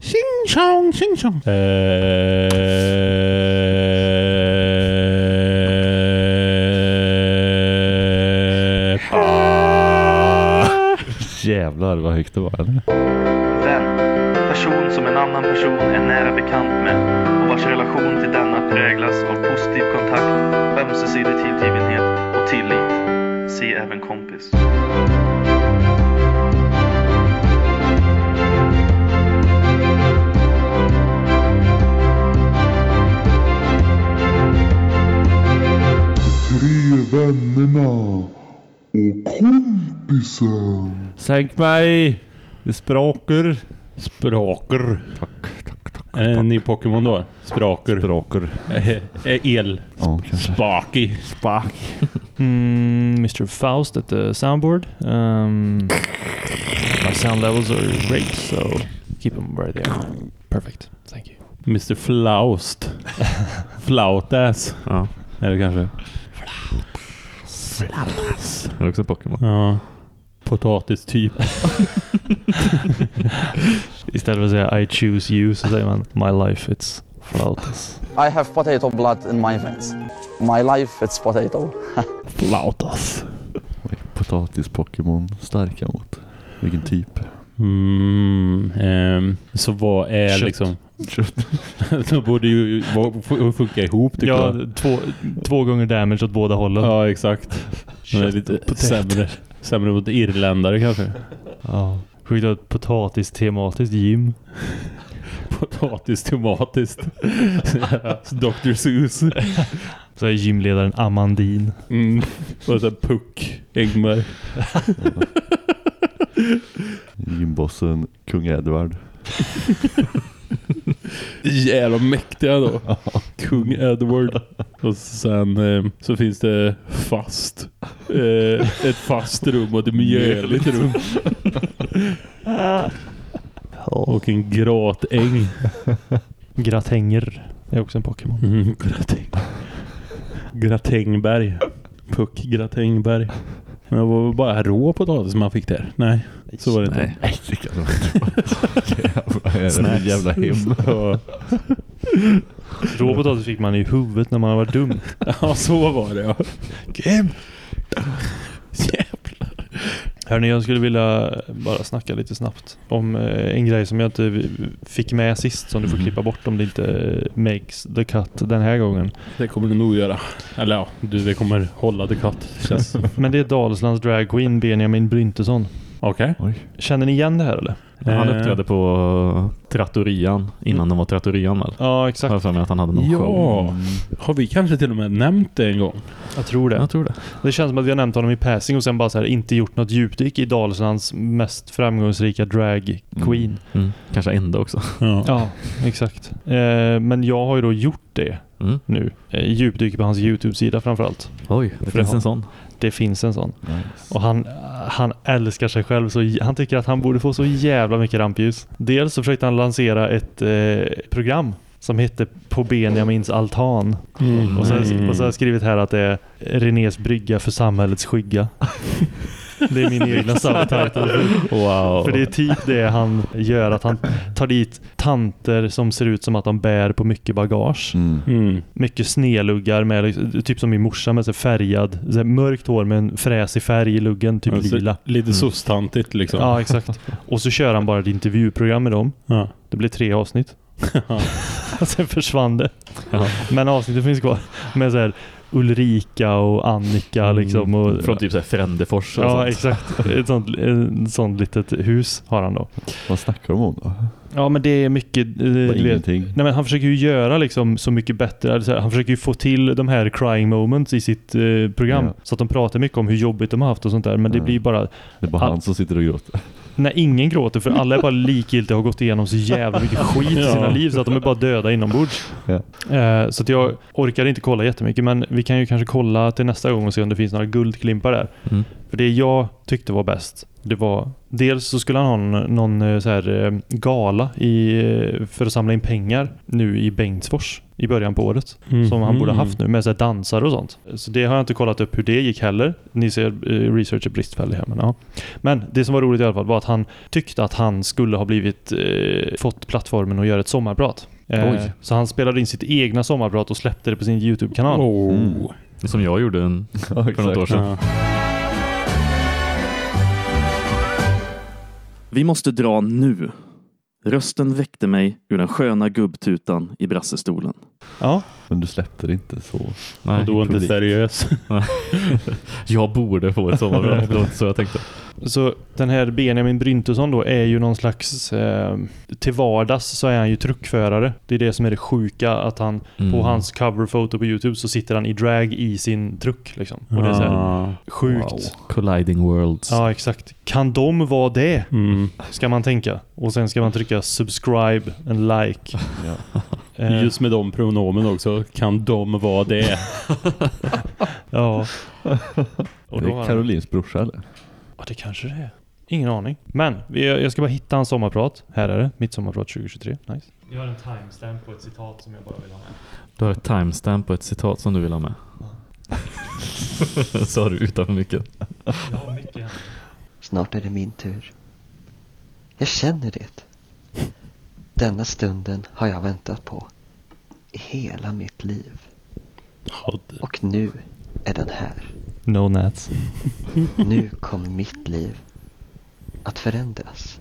Sing song, sing song. Eh, ah. Jävlar vad högt det var. eller? Vän. Person som en annan person är nära bekant med och vars relation till denna präglas av positiv kontakt, ömsesidig tillgivenhet Sänk mig! Det sprakar. Sprakar. Tack, tack, tack. Är det en ny Pokémon då? Sprakar. Språkor. Eh, eh, El. Ja, kanske. Sparky. Spark. Mm, Mr. Faust at the soundboard. Um, my sound levels are great, so keep them where they are. Perfect. Thank you. Mr. Flaust. Flautas. Ja. Det kanske? Det är också Pokémon. Ja. Potatistyp. Istället för att säga I choose you så säger man My life it's flautas. I have potato blood in my veins. My life, it's potato. Flautas. Potatis-Pokémon starka mot. Vilken typ? Mm, ehm, så vad är Kött. liksom... så borde ju funka ihop tycker Ja, jag. två, två gånger damage åt båda hållen. Ja, exakt. Är lite Potatis. sämre, sämre mot irländare kanske. Ja. Sjukt att potatis-tematiskt gym. Potatis tomatiskt. Dr. Seuss. Så är gymledaren Amandin. Mm. Och så Puck Engberg. Gymbossen Kung Jävla mäktiga då. Kung Edward. Och sen eh, så finns det fast. Eh, ett fast rum och ett mjöligt rum. Och en gratäng. Gratänger är också en Pokémon. Mm, gratäng. Gratängberg. Puck Gratängberg. Men det var väl bara rå potatis man fick där? Nej, så var det inte. Nej. Det kan man inte vara. Jävla hem? Rå potatis fick man i huvudet när man var dum. ja, så var det ja. Game! Hörni, jag skulle vilja bara snacka lite snabbt om eh, en grej som jag inte fick med sist som du får klippa bort om det inte makes the cut den här gången. Det kommer du nog göra. Eller ja, du det kommer hålla the cut. Känns. Men det är Dalslands drag queen Benjamin Bryntesson. Okej. Oj. Känner ni igen det här eller? Han Eh. uppträdde på Trattorian innan de var Trattorian väl? Ja, exakt. jag för mig att han hade någon show. Ja, har vi kanske till och med nämnt det en gång? Jag tror det. Jag tror det. Det känns som att vi har nämnt honom i passing och sen bara så här inte gjort något djupdyk i Dalslands mest framgångsrika drag queen. Mm. Kanske enda också. Ja. Ja, exakt. Eh, men jag har ju då gjort det Mm. nu. Eh, djupdyk på hans YouTube-sida framförallt. Oj, det För finns det en sån. Det finns en sån. Nice. Och han, han älskar sig själv. Så han tycker att han borde få så jävla mycket rampljus. Dels så försökte han lansera ett eh, program som hette På Benjamins altan. Mm. Och, så, har- och så har jag skrivit här att det är Renés brygga för samhällets skygga. Det är min egna subtitle. Wow. För det är typ det han gör. Att han tar dit tanter som ser ut som att de bär på mycket bagage. Mm. Mm. Mycket sneluggar med liksom- typ som min morsa med så färgad, så här mörkt hår med en fräsig färg i luggen, typ Alltså, lila. Lite sostantigt liksom. Ja, exakt. Och så kör han bara ett intervjuprogram med dem. Ja. Det blir tre avsnitt. Sen försvann det. Ja. Men avsnittet finns kvar. Med så här Ulrika och Annika liksom. Och, Från typ såhär Frändefors och Ja, sånt. exakt. Ett sånt, ett sånt litet hus har han då. Vad snackar de om då? Ja, men det är mycket... eh, ingenting. Nej, men han försöker ju göra liksom så mycket bättre. Alltså, han försöker ju få till de här crying moments i sitt eh, program. Ja. Så att de pratar mycket om hur jobbigt de har haft och sånt där. Men det Ja. blir bara... Det är bara han som sitter och gråter. När ingen gråter för alla är bara likgiltiga och har gått igenom så jävla mycket skit i sina Ja. liv så att de är bara döda inombords. Ja. Eh, så att jag orkar inte kolla jättemycket men vi kan ju kanske kolla till nästa gång och se om det finns några guldklimpar där. Mm. För det jag tyckte var bäst, det var dels så skulle han ha någon, någon eh, så här, eh, gala i, eh, för att samla in pengar nu i Bengtsfors i början på året. Som han borde ha haft nu med så här dansare och sånt. Så det har jag inte kollat upp hur det gick heller. Ni ser research är bristfällig här men ja. Men det som var roligt i alla fall var att han tyckte att han skulle ha blivit eh, fått plattformen att göra ett sommarprat. Eh, Oj. så han spelade in sitt egna sommarprat och släppte det på sin YouTube-kanal. Oh. Mm. Som jag gjorde en, för något år sedan. Ja. Vi måste dra nu. Rösten väckte mig ur den sköna gubbtutan i brassestolen. Ja, Men du släppte det inte så. Nej, Och då inte publik. seriös. jag borde få ett sommarprat. Det var inte så jag tänkte. Så den här Benjamin Bryntesson då är ju någon slags... Eh, till vardags så är han ju truckförare. Det är det som är det sjuka att han Mm. på hans coverfoto på Youtube så sitter han i drag i sin truck liksom. Och det är så här, Ah. sjukt. Wow. Colliding Worlds. Ja, exakt. Kan de vara det? Mm. Ska man tänka. Och sen ska man trycka subscribe and like. Ja. Eh, Just med de pronomen också. Kan de vara det? Ja. Och Det då är har han- Carolins brorsa eller? Ja, det kanske det är. Ingen aning. Men vi, jag ska bara hitta en sommarprat. Här är det. Mitt sommarprat 2023. Nice. Jag har en timestamp på ett citat som jag bara vill ha med. Du har ett timestamp på ett citat som du vill ha med. Sa du utanför mycket. Jag har mycket här. Snart är det min tur. Jag känner det. Denna stunden har jag väntat på. I hela mitt liv. Och nu är den här. No nats. Nu kommer mitt liv att förändras.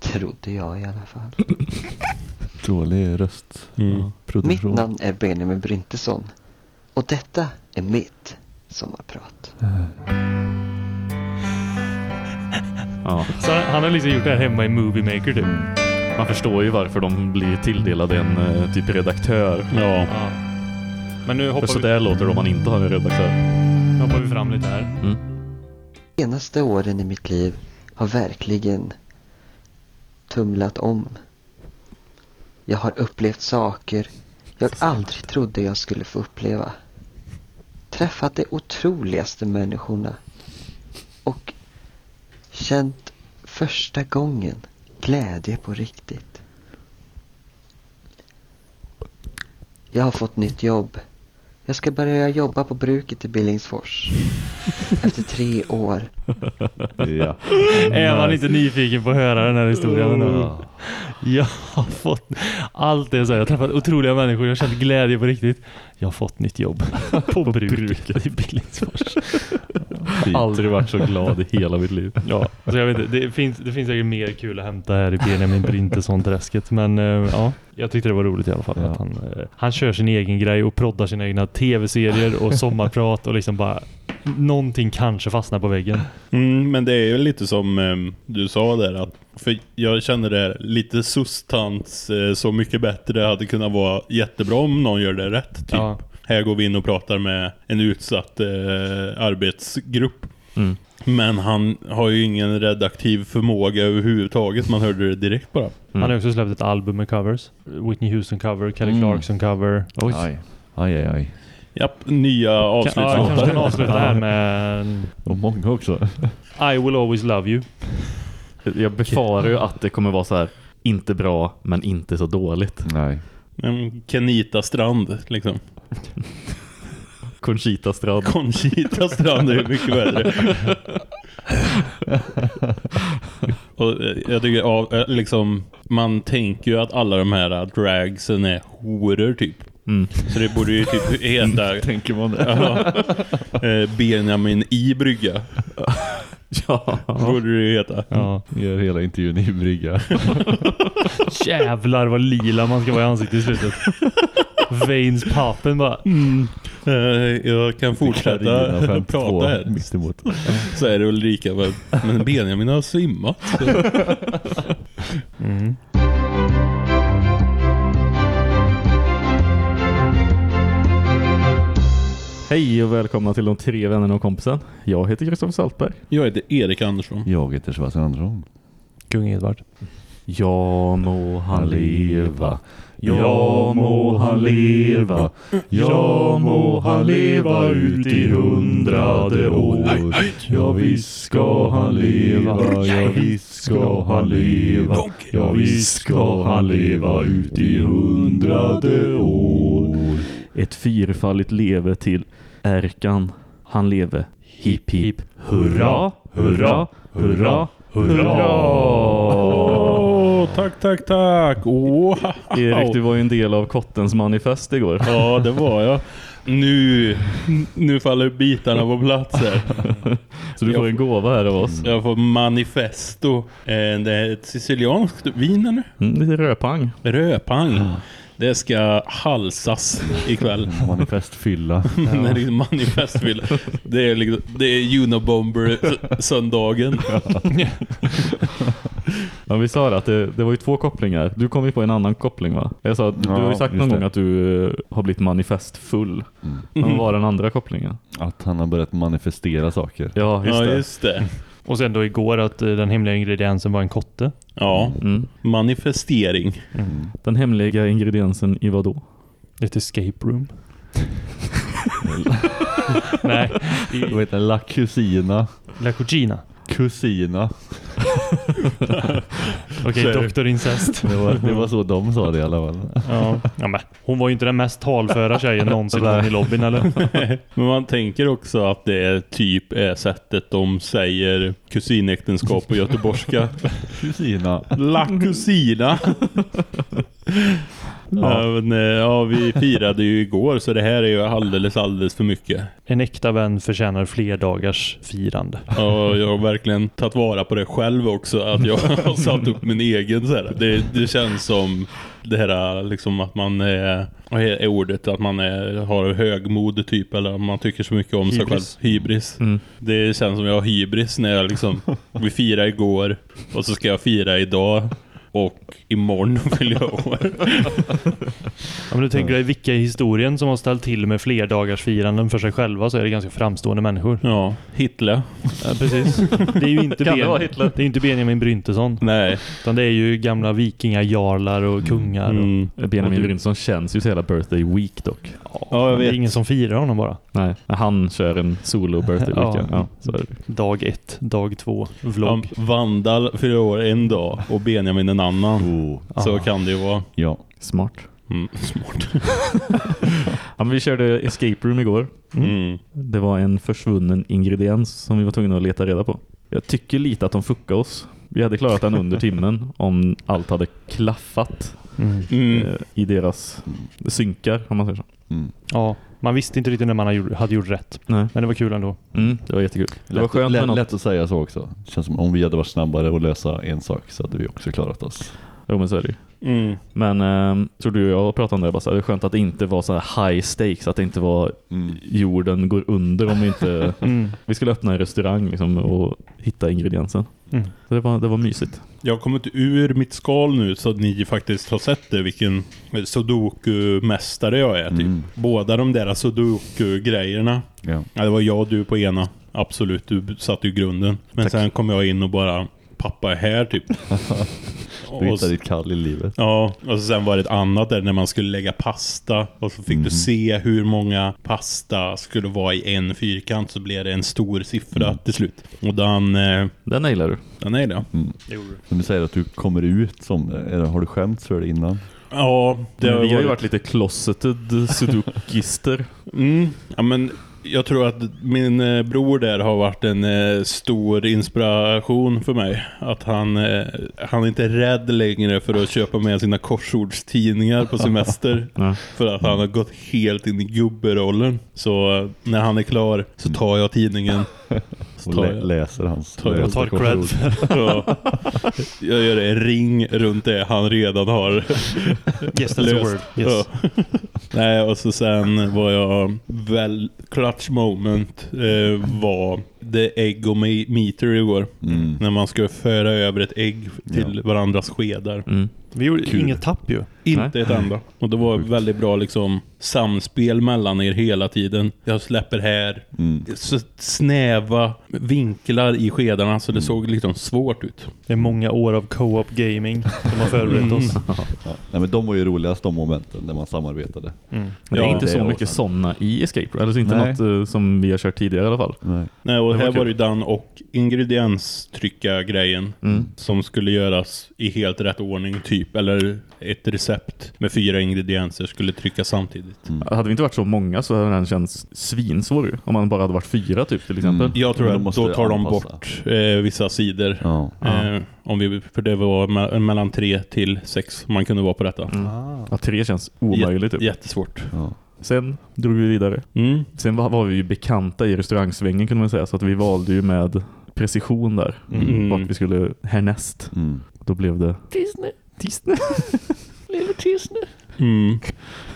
Trodde jag i alla fall. Dålig röst. Mm. Mitt namn är Benjamin Bryntesson. Och detta är mitt sommarprat. Ja. Så han har liksom gjort det här hemma i Movie Maker typ. Man förstår ju varför de blir tilldelade en eh, typ redaktör. Ja. Ja. Men nu För hoppar så vi, där låter det om man inte har en redaktör. Hoppar vi fram lite här. Mm. De senaste åren i mitt liv har verkligen tumlat om. Jag har upplevt saker jag aldrig trodde jag skulle få uppleva. Träffat de otroligaste människorna. Och känt första gången glädje på riktigt. Jag har fått nytt jobb. Jag ska börja jobba på bruket i Billingsfors. Efter tre år. Ja. Är man inte nyfiken på att höra den här historien? Ja. Jag har fått allt det så här. Jag har träffat otroliga människor. Jag har känt glädje på riktigt. Jag har fått nytt jobb på bruket i Billingsfors. Aldrig varit så glad i hela mitt liv. Ja, så jag vet inte, det finns, det finns säkert mer kul att hämta här i Benjamin Bryntesson-träsket. Men eh, ja, jag tyckte det var roligt i alla fall. Ja. Att han, eh, han kör sin egen grej och proddar sina egna tv-serier och sommarprat och liksom bara någonting kanske fastnar på väggen. Mm, men det är ju lite som ehm, du sa där att för jag känner det här, lite sustans eh, så mycket bättre det hade kunnat vara jättebra om någon gör det rätt typ. Ja. Här går vi in och pratar med en utsatt eh, arbetsgrupp. Mm. Men han har ju ingen redaktiv förmåga överhuvudtaget. Man hörde det direkt bara. Han har Mm. också släppt ett album med covers. Whitney Houston cover, Kelly Mm. Clarkson cover. Oj. Aj. Aj, aj. Japp, nya Kan, ja, jag kanske kan avslut. avsluta här med Och många också. I will always love you. Jag befarar ju att det kommer vara så här inte bra men inte så dåligt. Nej. En Kenita Strand liksom. Conchita Strand. Conchita Strand är mycket värre. Och eh, jag tycker av, eh, liksom man tänker ju att alla de här dragsen är horor typ. Mm. Så det borde ju typ heta Tänker man det? ja, eh, Benjamin i brygga. Ja. Borde det ju heta. Ja. Gör hela intervjun i brygga. Jävlar vad lila man ska vara i ansiktet i slutet. Veins pappen bara. Mm. Eh, jag kan fortsätta Carolina, 52, prata här. mittemot. Så är det Ulrika men Benjamin har svimmat. Mm. Hej och välkomna till de tre vännerna och kompisen. Jag heter Kristoffer Saltberg. Jag heter Erik Andersson. Jag heter Sebastian Andersson. Kung Edvard. Ja må han leva, Ja må han leva, ja må han leva ut i hundrade år. Ja visst ska han leva, ja visst ska han leva, ja visst ska han leva ut i hundrade år. Ett fyrfaldigt leve till Erkan, han leve. Hipp hipp, hurra, hurra, hurra, hurra. Tack, tack, tack. Åh, Erik, du var ju en del av Kottens manifest igår. Ja, det var jag. Nu, nu faller bitarna på plats här. Så du får en gåva här av oss. Jag får manifesto. Eh, Det är ett sicilianskt vin eller? Mm, lite röpang. Röpang. Det ska halsas ikväll. Manifestfylla. Det är liksom manifestfylla. Det är liksom, det är Unabomber söndagen. Ja, vi sa det att det, det var ju två kopplingar. Du kom ju på en annan koppling va? Jag sa, du Ja, har ju sagt någon det. gång att du eh, har blivit manifestfull. Men vad var den andra kopplingen? Att han har börjat manifestera saker. Ja, just Ja, det. just det. Och sen då igår att eh, den hemliga ingrediensen var en kotte. Ja, Mm. manifestering. Den hemliga ingrediensen i vad då? Ett escape room. Nej, Vad i heter det? La Cusina. La Cucina. Kusina. Okej, det. Dr. Incest. Det var, det var så de sa det i alla fall. Ja. ja, men hon var ju inte den mest talföra tjejen någonsin någon i lobbyn eller? Men man tänker också att det är typ är sättet de säger kusinäktenskap på göteborgska. Kusina. La kusina. Ja. men, eh, ja, vi firade ju igår så det här är ju alldeles, alldeles för mycket. En äkta vän förtjänar fler dagars firande. Ja, jag har verkligen tagit vara på det själv också. Att jag har satt upp min egen så här. Det, det känns som det här liksom att man är, är ordet? Att man är, har högmod typ. Eller att man tycker så mycket om sig själv. Hybris. Hybris. Mm. Det känns som jag har hybris när jag liksom, vi firar igår och så ska jag fira idag. Och imorgon fyller jag år. Om du tänker dig vilka i historien som har ställt till med fler dagars firanden för sig själva så är det ganska framstående människor. Ja, Hitler. Ja, precis. Det är ju inte, Kan det ben, vara Hitler? det är inte Benjamin Bryntesson. Nej. Utan det är ju gamla vikingajarlar och kungar. Och, Mm. Benjamin Och du- Brynsson känns ju så hela birthday week dock. Ja, jag det är vet. ingen som firar honom bara. Nej, han kör en solo birthday week. Ja. Ja, så är det. Dag ett, dag två, vlogg. Vandal fyller år en dag och Benjamin en annan. Oh. Så Ah. kan det ju vara. Ja. Smart. Mm, smart. Ja, men vi körde escape room igår. Mm. Det var en försvunnen ingrediens som vi var tvungna att leta reda på. Jag tycker lite att de fuckade oss. Vi hade klarat den under timmen om allt hade klaffat Mm. Mm. eh, i deras synkar, om man säger så. Mm. Ja, man visste inte riktigt när man hade gjort- rätt. Nej. Men det var kul ändå. Mm, det var jättekul. Det var Lätt, skönt med lätt, lätt att säga så också. Känns som om vi hade varit snabbare att lösa en sak så hade vi också klarat oss. Jo, men så är det ju. Mm. Men eh, tror du och jag pratade om det bara så här, det är skönt att det inte var så här high stakes, att det inte var Mm. jorden går under om vi inte... Mm. vi skulle öppna en restaurang liksom, och hitta ingrediensen. Mm. Så det var, det var mysigt. Jag har kommit ur mitt skal nu så att ni faktiskt har sett det vilken sudoku-mästare jag är. Typ. Mm. Båda de där sudoku-grejerna. Ja. Ja, det var jag och du på ena. Absolut, du satte ju grunden. Men Tack. sen kom jag in och bara pappa är här typ. Du och, hittade ditt kall i livet. ja, och så sen var det ett annat där när man skulle lägga pasta. Och så fick Mhm. du se hur många pasta skulle vara i en fyrkant. Så blev det en stor siffra Mm. till slut. Och den, eh, Den nailar du. den är det. Mm. Men du säger att du kommer ut som är det, Har du skämts för det innan? Ja, det har vi har ju varit- varit lite closeted sudokister. Mm, ja men jag tror att min eh, bror där har varit en eh, stor inspiration för mig. Att han, eh, han är inte rädd längre för att köpa med sina korsordstidningar på semester. För att han har gått helt in i gubberollen. Så när han är klar så tar jag tidningen. Och lä jag, läser hans tar jag- tar cred. ja, jag gör en ring runt det han redan har Yes, that's a löst. word. Yes. Ja. Nej, och så sen var jag väl clutch moment eh, var The Egg och Me- Meter igår. Mm. När man ska föra över ett ägg till varandras skedar. Mm. Vi gjorde Kul. inget tapp ju. Inte ett enda. Och det var väldigt bra liksom samspel mellan er hela tiden. Jag släpper här. Mm. Så snäva vinklar i skedarna så det såg liksom svårt ut. Det är många år av co-op gaming som har förberett oss. Ja. Nej, men de var ju roligast de momenten när man samarbetade. Mm. Men det är Ja, inte det så mycket sådana i Escape Room. Eller så inte Nej. något eh, som vi har kört tidigare i alla fall. Nej. Nej, och Det var här kul. var det Dan och ingredienstrycka grejen Mm. som skulle göras i helt rätt ordning typ. Eller ett recept med fyra ingredienser skulle tryckas samtidigt. Mm. Hade vi inte varit så många så hade den känts svinsvår. Om man bara hade varit fyra typ till exempel. Mm. Jag tror att måste då tar de anpassa. bort eh, vissa sidor. Ja. Eh, om vi, för det var me- mellan tre till sex man kunde vara på detta. Mm. Ah. Ja, tre känns omöjligt typ. Jättesvårt. Ja. Sen drog vi vidare. Mm. Sen var, var vi ju bekanta i restaurangsvängen kunde man säga. Så att vi valde ju med precision där. Mm. Vart vi skulle härnäst. Mm. Då blev det Disney. Disney. Lille Disney. Mm.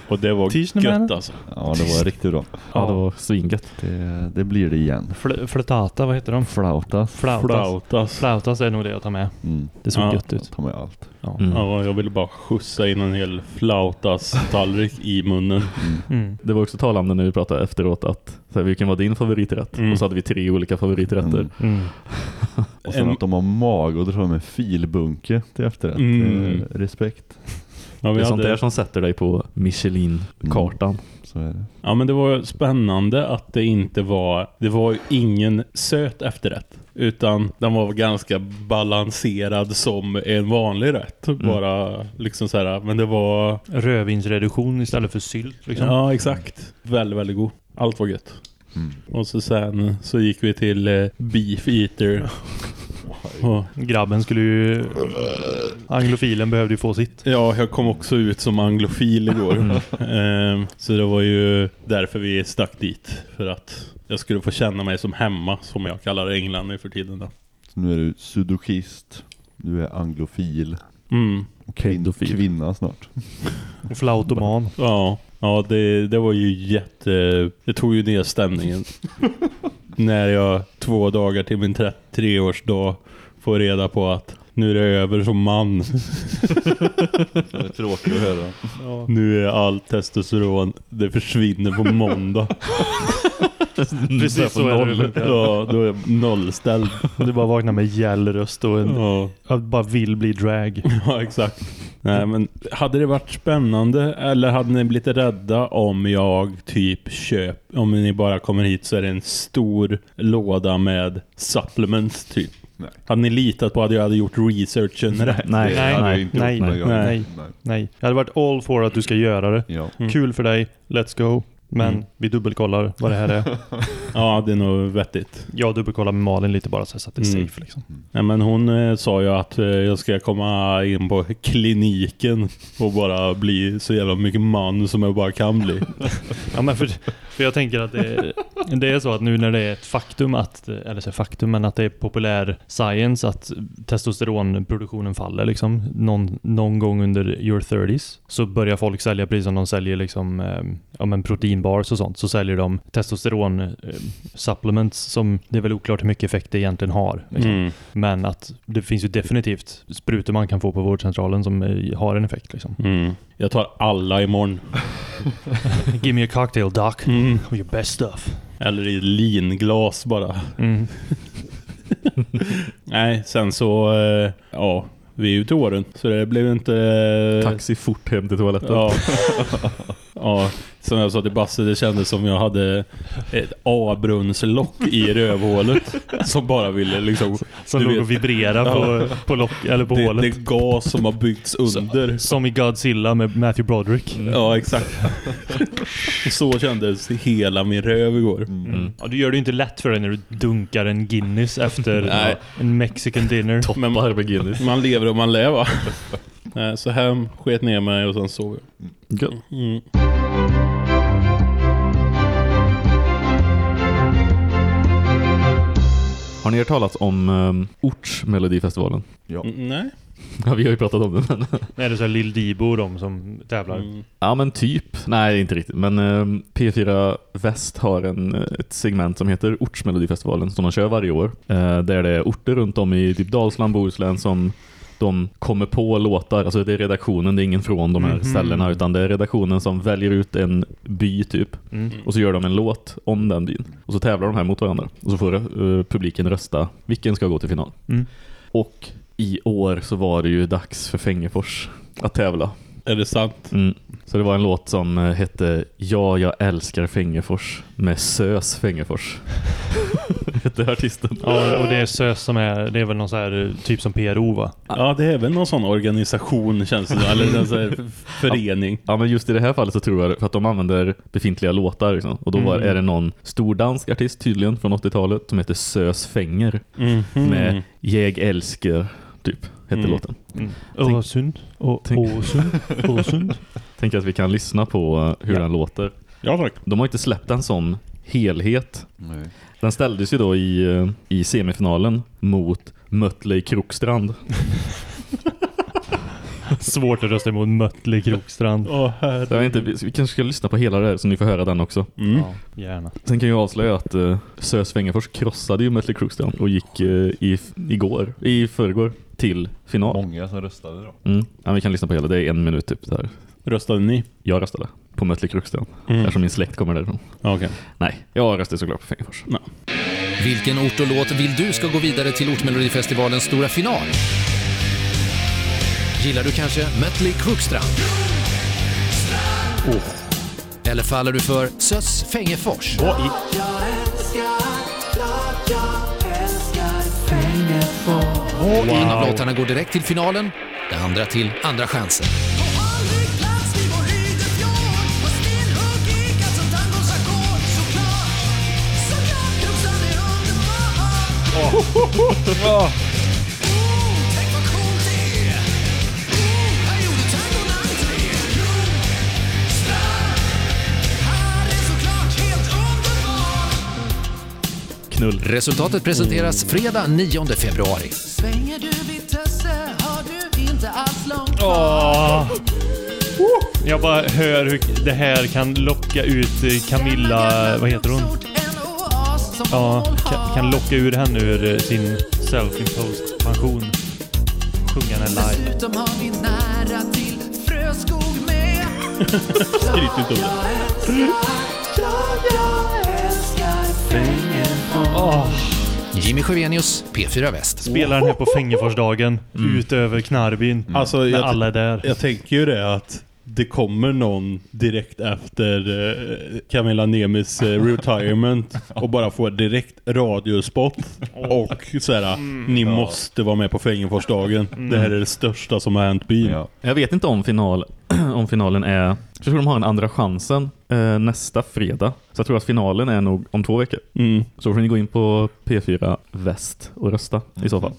Och det var gött alltså. ja, det var riktigt bra. Ja, det var svingött. Det, det blir det igen. Fl- flötata, vad heter de? Flautas. Flautas. Flautas. Flautas är nog det jag tar med. Mm. Det såg Ja. gött ut. Ta med allt. Ja. Mm. Ja, jag ville bara skjutsa in en hel flautas-tallrik i munnen. Mm. Det var också talande när vi pratade efteråt att så här, vilken var din favoriträtt? Mm. Och så hade vi tre olika favoriträtter. Mm. Mm. Och sen En- att de har mag och drar med filbunke till efterrätt. Mm. Eh, respekt. Ja, Det är sånt hade, där som sätter dig på Michelin-kartan. Så är det. ja, men det var spännande att det inte var... Det var ju ingen söt efterrätt. Utan den var ganska balanserad som en vanlig rätt. Bara liksom så här, men det var... Rödvinsreduktion istället för sylt. Liksom. Ja, exakt. Väldigt, väldigt god. Allt var gött. Mm. Och så sen så gick vi till eh, Beef Eater. Och, Grabben skulle ju... Anglofilen behövde ju få sitt. ja, jag kom också ut som anglofil igår. Ehm, så det var ju därför vi stack dit. För att jag skulle få känna mig som hemma, som jag kallar England nu för tiden. Då. Så nu är du sudokist. Du är anglofil. Mm. Och kvin kvinna snart. Och flautoman. Ja, ja det, det var ju jätte... Det tog ju ner stämningen. När jag två dagar till min 33-årsdag får reda på att nu är det över som man. Det är tråkigt att höra. Nu är allt testosteron, det försvinner på måndag. Precis så är det. Ja, då är jag nollställd. Du bara vaknar med gäll röst och en, Ja, bara vill bli drag. ja, exakt. Nej, men hade det varit spännande eller hade ni blivit rädda om jag typ köp, om ni bara kommer hit så är det en stor låda med supplements typ. Nej. Hade ni litat på att jag hade gjort researchen rätt? Nej, Det hade nej, nej, men nej, jag- nej. Nej, jag hade varit all for att du ska göra det. Ja. Mm. Kul för dig, let's go. Men Mm. vi dubbelkollar vad det här är. Ja, det är nog vettigt. Jag dubbelkollar med Malin lite bara så att det är Mm. safe liksom. Nej, men hon eh, sa ju att eh, jag ska komma in på kliniken och bara bli så jävla mycket man som jag bara kan bli. Ja, men för, för jag tänker att det, det är så att nu när det är ett faktum att, eller så faktum, men att det är populär science att testosteronproduktionen faller liksom någon, någon gång under your 30s så börjar folk sälja precis som de säljer liksom eh, ja, men proteinbars och sånt så säljer de testosteron eh, supplements som det är väl oklart hur mycket effekt det egentligen har. Liksom. Mm. Men att det finns ju definitivt sprutor man kan få på vårdcentralen som eh, har en effekt liksom. Mm. Jag tar alla imorgon. Give me a cocktail doc. Mm. Of your best stuff. Eller i linglas bara. Mm. Nej, sen så... Eh, ja, vi är ju till åren. Så det blev inte... Taxi fort hem till toaletten. Ja. ja, som jag sa till Basse, det kändes som jag hade ett A-brunnslock i rövhålet. Som bara ville liksom... Som låg vet- och vibrerade på, på, lock, eller på det, hålet. det gas som har byggts under. Som i Godzilla med Matthew Broderick. Ja, exakt. Så kändes hela min röv igår. Mm. Ja, du gör det ju inte lätt för dig när du dunkar en Guinness efter Nej. en Mexican dinner. Men Toppar med Guinness. man lever och man? Nej, Så hem, sket ner mig och sen sov jag. Gött. Mm. Har ni hört talat om um, Orts Melodifestivalen? Ja. Mm, Nej. Ja, vi har ju pratat om det. Men... Är det så här Lill Dibo de som tävlar? Mm. Ja, men typ. Nej, inte riktigt. Men eh, P4 Väst har en, eh, ett segment som heter Ortsmelodifestivalen som de kör varje år. Eh, där det är orter runt om i typ Dalsland, Bohuslän som de kommer på låtar, alltså det är redaktionen, det är ingen från de här Mhm. ställena utan det är redaktionen som väljer ut en by typ Mm. och så gör de en låt om den byn och så tävlar de här mot varandra och så får eh, publiken rösta vilken ska gå till final. Mm. Och i år så var det ju dags för Fängefors att tävla. Är det sant? Mm. Så det var en låt som eh, hette Ja, jag älskar Fängefors med Sös Fängefors. hette artisten. Ja, och det är SÖS som är, det är väl någon så här typ som PRO va? Ja, det är väl någon sån organisation känns det. Eller en sån här förening. Ja, men just i det här fallet så tror jag för att de använder befintliga låtar liksom. Och då var, Mm. är det någon stor dansk artist tydligen från 80-talet som heter Sös Fänger Mhm. med Jag älskar typ, hette Mm. låten. Mm. Tänk- Åsund. Åsund. Tänker att vi kan lyssna på eh, hur Ja. den låter. Ja, tack. De har inte släppt en sån helhet. Nej. Den ställdes ju då i, eh, i semifinalen mot Mötley Krokstrand. Svårt att rösta emot Mötley Krokstrand. Åh, Jag vet inte, vi, kanske ska lyssna på hela det här så ni får höra den också. Mm. Ja, gärna. Sen kan jag avslöja att uh, Sös Fängefors krossade ju Mötley Krokstrand och gick eh, i, igår, i förrgår till final. Många som röstade då. Mm. Ja, vi kan lyssna på hela, det är en minut typ där. Röstade ni? Jag röstade på Mötley Krokstrand, Mm. eftersom min släkt kommer därifrån. Okej. Nej, jag röstade såklart på Fängefors. Vilken ort och låt vill du ska gå vidare till Ortmelodifestivalens stora final? Gillar du kanske Mötley Crückstrand? Eller faller du för Sös Fängefors? En av låtarna går direkt till finalen, det andra till andra chansen. Knull. Resultatet presenteras fredag 9 februari. Svänger du vid Tösse har du inte alls långt Åh. Jag bara hör hur det här kan locka ut Camilla, vad heter hon? Ja, kan, kan locka ur henne ur eh, sin self-imposed pension. Sjunga den live. Dessutom har vi nära till Fröskog med Skryt inte om det. Åh, Jimmy Sjövenius, P4 Väst. spelar den här på Fängeforsdagen ut över Knarbin. Alltså, När jag, alla är där. jag tänker ju det att det kommer någon direkt efter eh, Camilla Nemis eh, retirement och bara får direkt radiospot och så här, ni måste vara med på Fängeforsdagen. Det här är det största som har hänt byn. Ja. Jag vet inte om, final, om finalen är... Jag tror de har en andra chansen eh, nästa fredag. Så jag tror att finalen är nog om två veckor. Mm. Så får ni gå in på P4 Väst och rösta i så fall.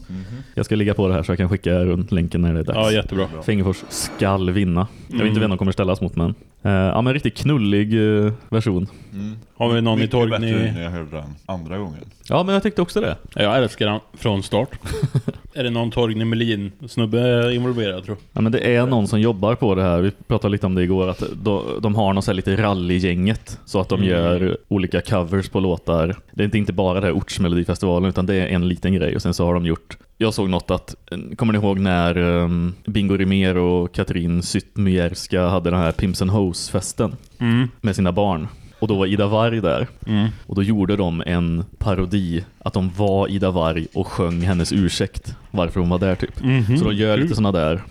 Jag ska ligga på det här så jag kan skicka runt länken när det är dags. Ja, jättebra. Fängefors skall vinna. Jag vet inte Mm. vem de kommer ställas mot men... Eh, ja men riktigt knullig eh, version. Mm. Har vi någon i Mycket torg bättre ni... än när jag hörde den andra gången. Ja men jag tyckte också det. Jag älskar den från start. är det någon Torgny Melin snubbe involverad tror Ja men det är någon som jobbar på det här. Vi pratade lite om det igår att de, de har något så här lite rallygänget så att de Mm. gör olika covers på låtar. Det är inte, inte bara det här Ortsmelodifestivalen utan det är en liten grej och sen så har de gjort jag såg något att, kommer ni ihåg när um, Bingo Rimér och Katrin Zytomierska hade den här Pimps and Hose-festen Mm. med sina barn? Och då var Ida Warg där. Mm. Och då gjorde de en parodi att de var Ida Warg och sjöng hennes ursäkt varför hon var där typ. Mhm. Så de gör lite sådana där.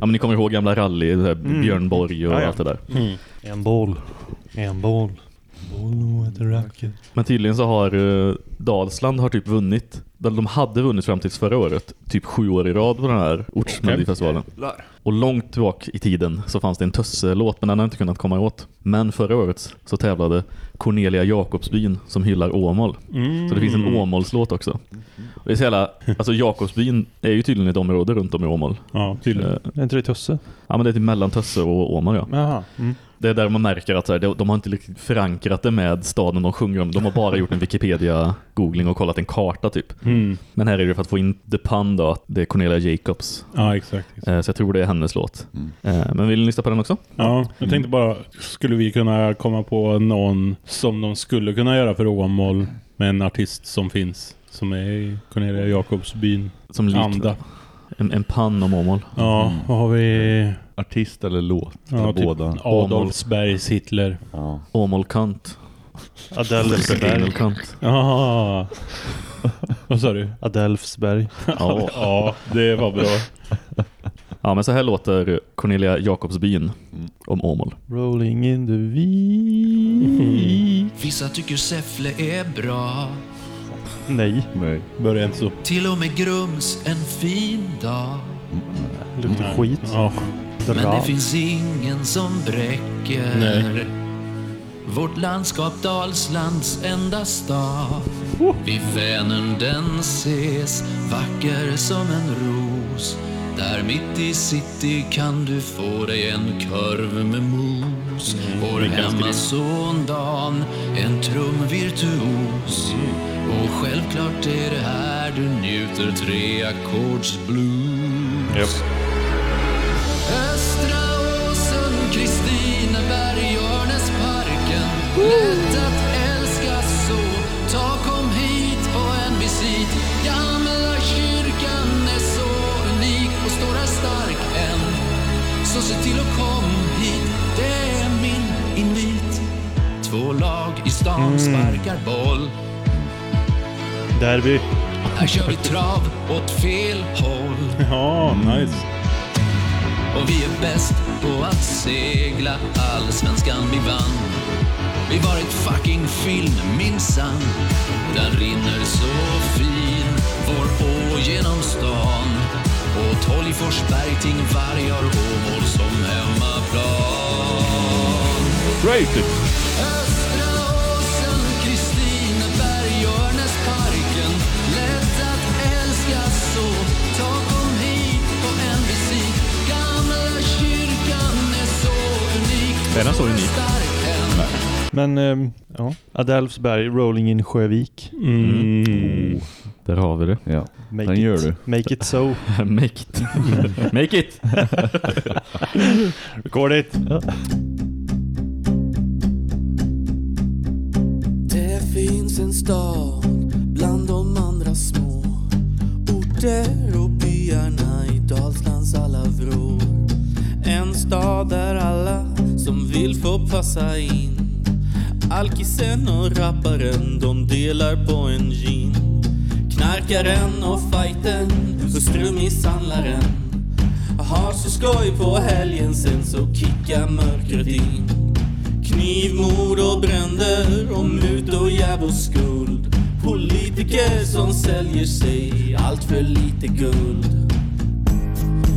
Ja men ni kommer ihåg gamla rally, det här Björn Borg och Ja, ja. allt det där. Mm. En boll. En boll. Racket. Men tydligen så har uh, Dalsland har typ vunnit. De de hade vunnit fram tills förra året. Typ sju år i rad på den här Ortsmelodifestivalen. Och långt bak i tiden så fanns det en Tösse-låt men den har inte kunnat komma åt. Men förra året så tävlade Cornelia Jakobsbyn som hyllar Åmål. Mm. Så det finns en Åmålslåt också. Och det är så jävla, alltså Jakobsbyn är ju tydligen ett område runt om i Åmål. Ja, tydligen. Eh, Är inte det Tösse? Ja men det är typ mellan Tösse och Åmål ja. Jaha. Mm. Det är där man märker att här, de, har inte riktigt förankrat det med staden de sjunger om. De har bara gjort en Wikipedia-googling och kollat en karta typ. Mm. Men här är det för att få in The Pun då, att det är Cornelia Jacobs. Ja, exakt. exakt. Eh, Så jag tror det är hennes låt. Eh, Men vill ni lyssna på den också? Ja, jag tänkte bara, skulle vi kunna komma på någon som de skulle kunna göra för Åmål med en artist som finns, som är i Cornelia Jacobs byn Som lik- anda? En, en pann om Åmål. Ja, vad har vi? Artist eller låt? Ja, Eller typ båda. Adolfsbergs Hitler. Ja. Åmål Kant. Adelfsberg. Kant. Ja. Vad sa du? Adelfsberg. Ja. ja, det var bra. ja, men så här låter Cornelia Jacobsbyn om Åmål. Rolling in the V. Vissa tycker Säffle är bra. Nej. Nej. Börja inte så. Till och med Grums en fin dag. Luktar skit. Ja. Men det finns ingen som bräcker Nej. Vårt landskap Dalslands enda stad Vid Vänern den ses vacker som en ros Där mitt i city kan du få dig en korv med mos Vår vilken hemmason Dan, en trumvirtuos. Och självklart är det här du njuter treackords blues. Östra Åsen, Kristineberg, Örnäsparken Lätt att älska så Ta kom hit på en visit. Gamla kyrkan är så unik och står här stark än. Så se Två lag i stan sparkar boll. Derby. Här kör vi trav åt fel håll. Ja, nice. Och vi är bäst på att segla Allsvenskan vi vann. Vi var ett fucking film minsann. Den rinner så fin Vår å genom stan. Och Tolgfors, Bergting, Vargar, Åmål som hemmaplan. Great! Är den så unik? än. Men ehm, ja, Adelfsberg, Rolling in Sjövik. Mm. Där har vi det. Ja, Make den it. gör du. Make it so. Make it. Make it! Record it. Det finns en stad bland de andra små orter och byarna i Dalslands alla vrår. En stad där alla som vill få passa in. Alkisen och rapparen, de delar på en gin. Knarkaren och fighten, hustrumisshandlaren. Har så skoj på helgen sen så kickar mörkret in. Knivmord och bränder och mut och jäv och skuld. Politiker som säljer sig allt för lite guld.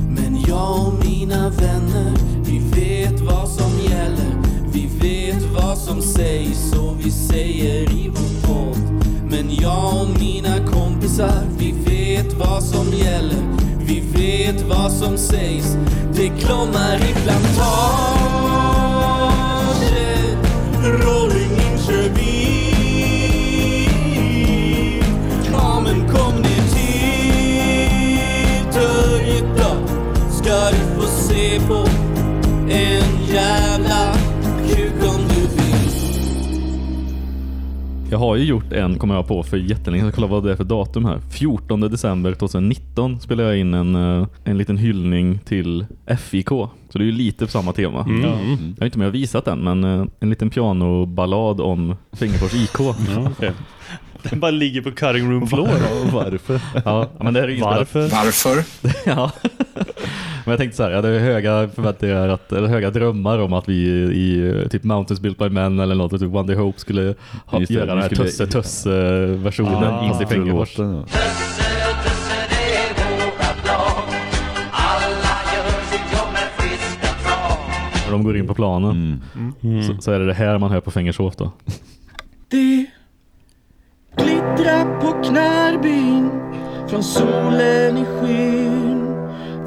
Men jag och mina vänner, vi vet vad som vad som sägs och vi säger i vår podd. Men jag och mina kompisar, vi vet vad som gäller. Vi vet vad som sägs. Det klommar i plantagen. Rolling in vi Ja men kom ner till Törjet då. Ska du få se på Jag har ju gjort en, kommer jag på, för jättelänge. Jag ska kolla vad det är för datum här. 14 december 2019 spelade jag in en, eh, en liten hyllning till FIK. Så det är ju lite på samma tema. Mm. Jag har inte med och visat den, men eh, en liten pianoballad om Fengerfors IK. Den bara ligger på cutting room floor. Varför? Ja, men det är. Varför? Varför? ja. Men jag tänkte så här, jag hade höga förväntningar, att, eller höga drömmar om att vi i typ Mountains Built by Men eller något, typ One Day Hope skulle ha, Just det, göra den här skulle- Tusse-Tusse-versionen Ah, fast i Fengerfors. låten, ja. När de går in på planen Mm. så, så är det det här man hör på Fängershof då. Det glittrar på Knärbyn från solen i skyn.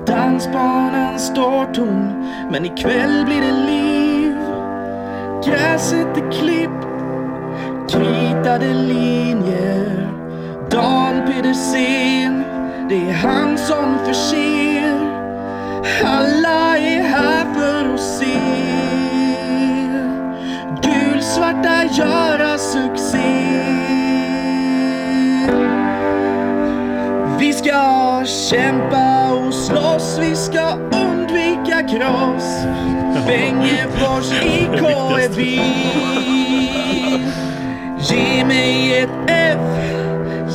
Dansbanan står tom, men ikväll blir det liv. Gräset är klippt, kritade linjer. Dan Pedersen, det är han som förser. Alla är här för att se. Gulsvarta göra succé. Vi ska kämpa och slåss, vi ska undvika kross. Bengefors IK är vi. Ge mig ett F,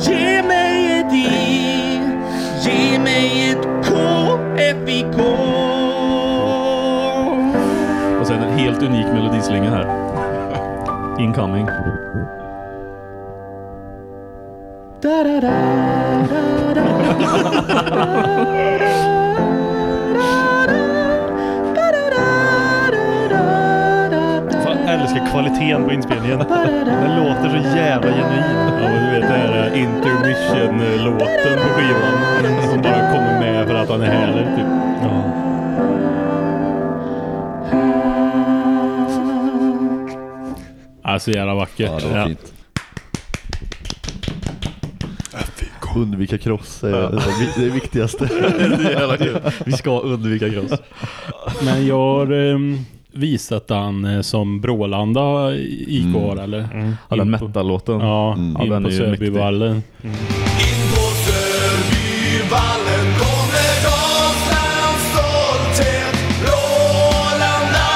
ge mig ett I, ge mig ett K, FIK. Och sen en helt unik melodislinga här. Incoming. Fan, jag älskar kvaliteten på inspelningen. Den låter så jävla genuin. Ja, men du vet den här intermission-låten på skivan som bara kommer med för att han är härlig typ. Alltså jävla vackert. Ja, det var fint. Undvika kross är det, är det viktigaste. Det. Vi ska undvika kross. Men jag har ehm, visat han eh, som Brålanda IK Mm. eller? Mm. Ja, den In på- metal-låten. Ja, Ja, in den på är ju mäktig. Sörbyvallen. Vallen kommer Dalslands stolthet Rålanda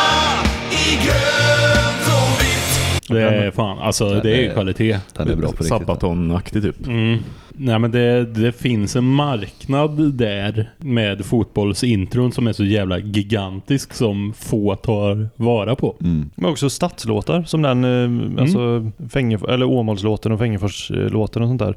i grönt och vitt Det är fan, alltså Den det är ju är- kvalitet. Den är bra på riktigt. Sabaton-aktig typ. Mm. Nej men det, det finns en marknad där med fotbollsintron som är så jävla gigantisk som få tar vara på. Mm. Men också stadslåtar som den, eh, alltså Fängef eller Åmålslåten och Fängefors-låten och sånt där.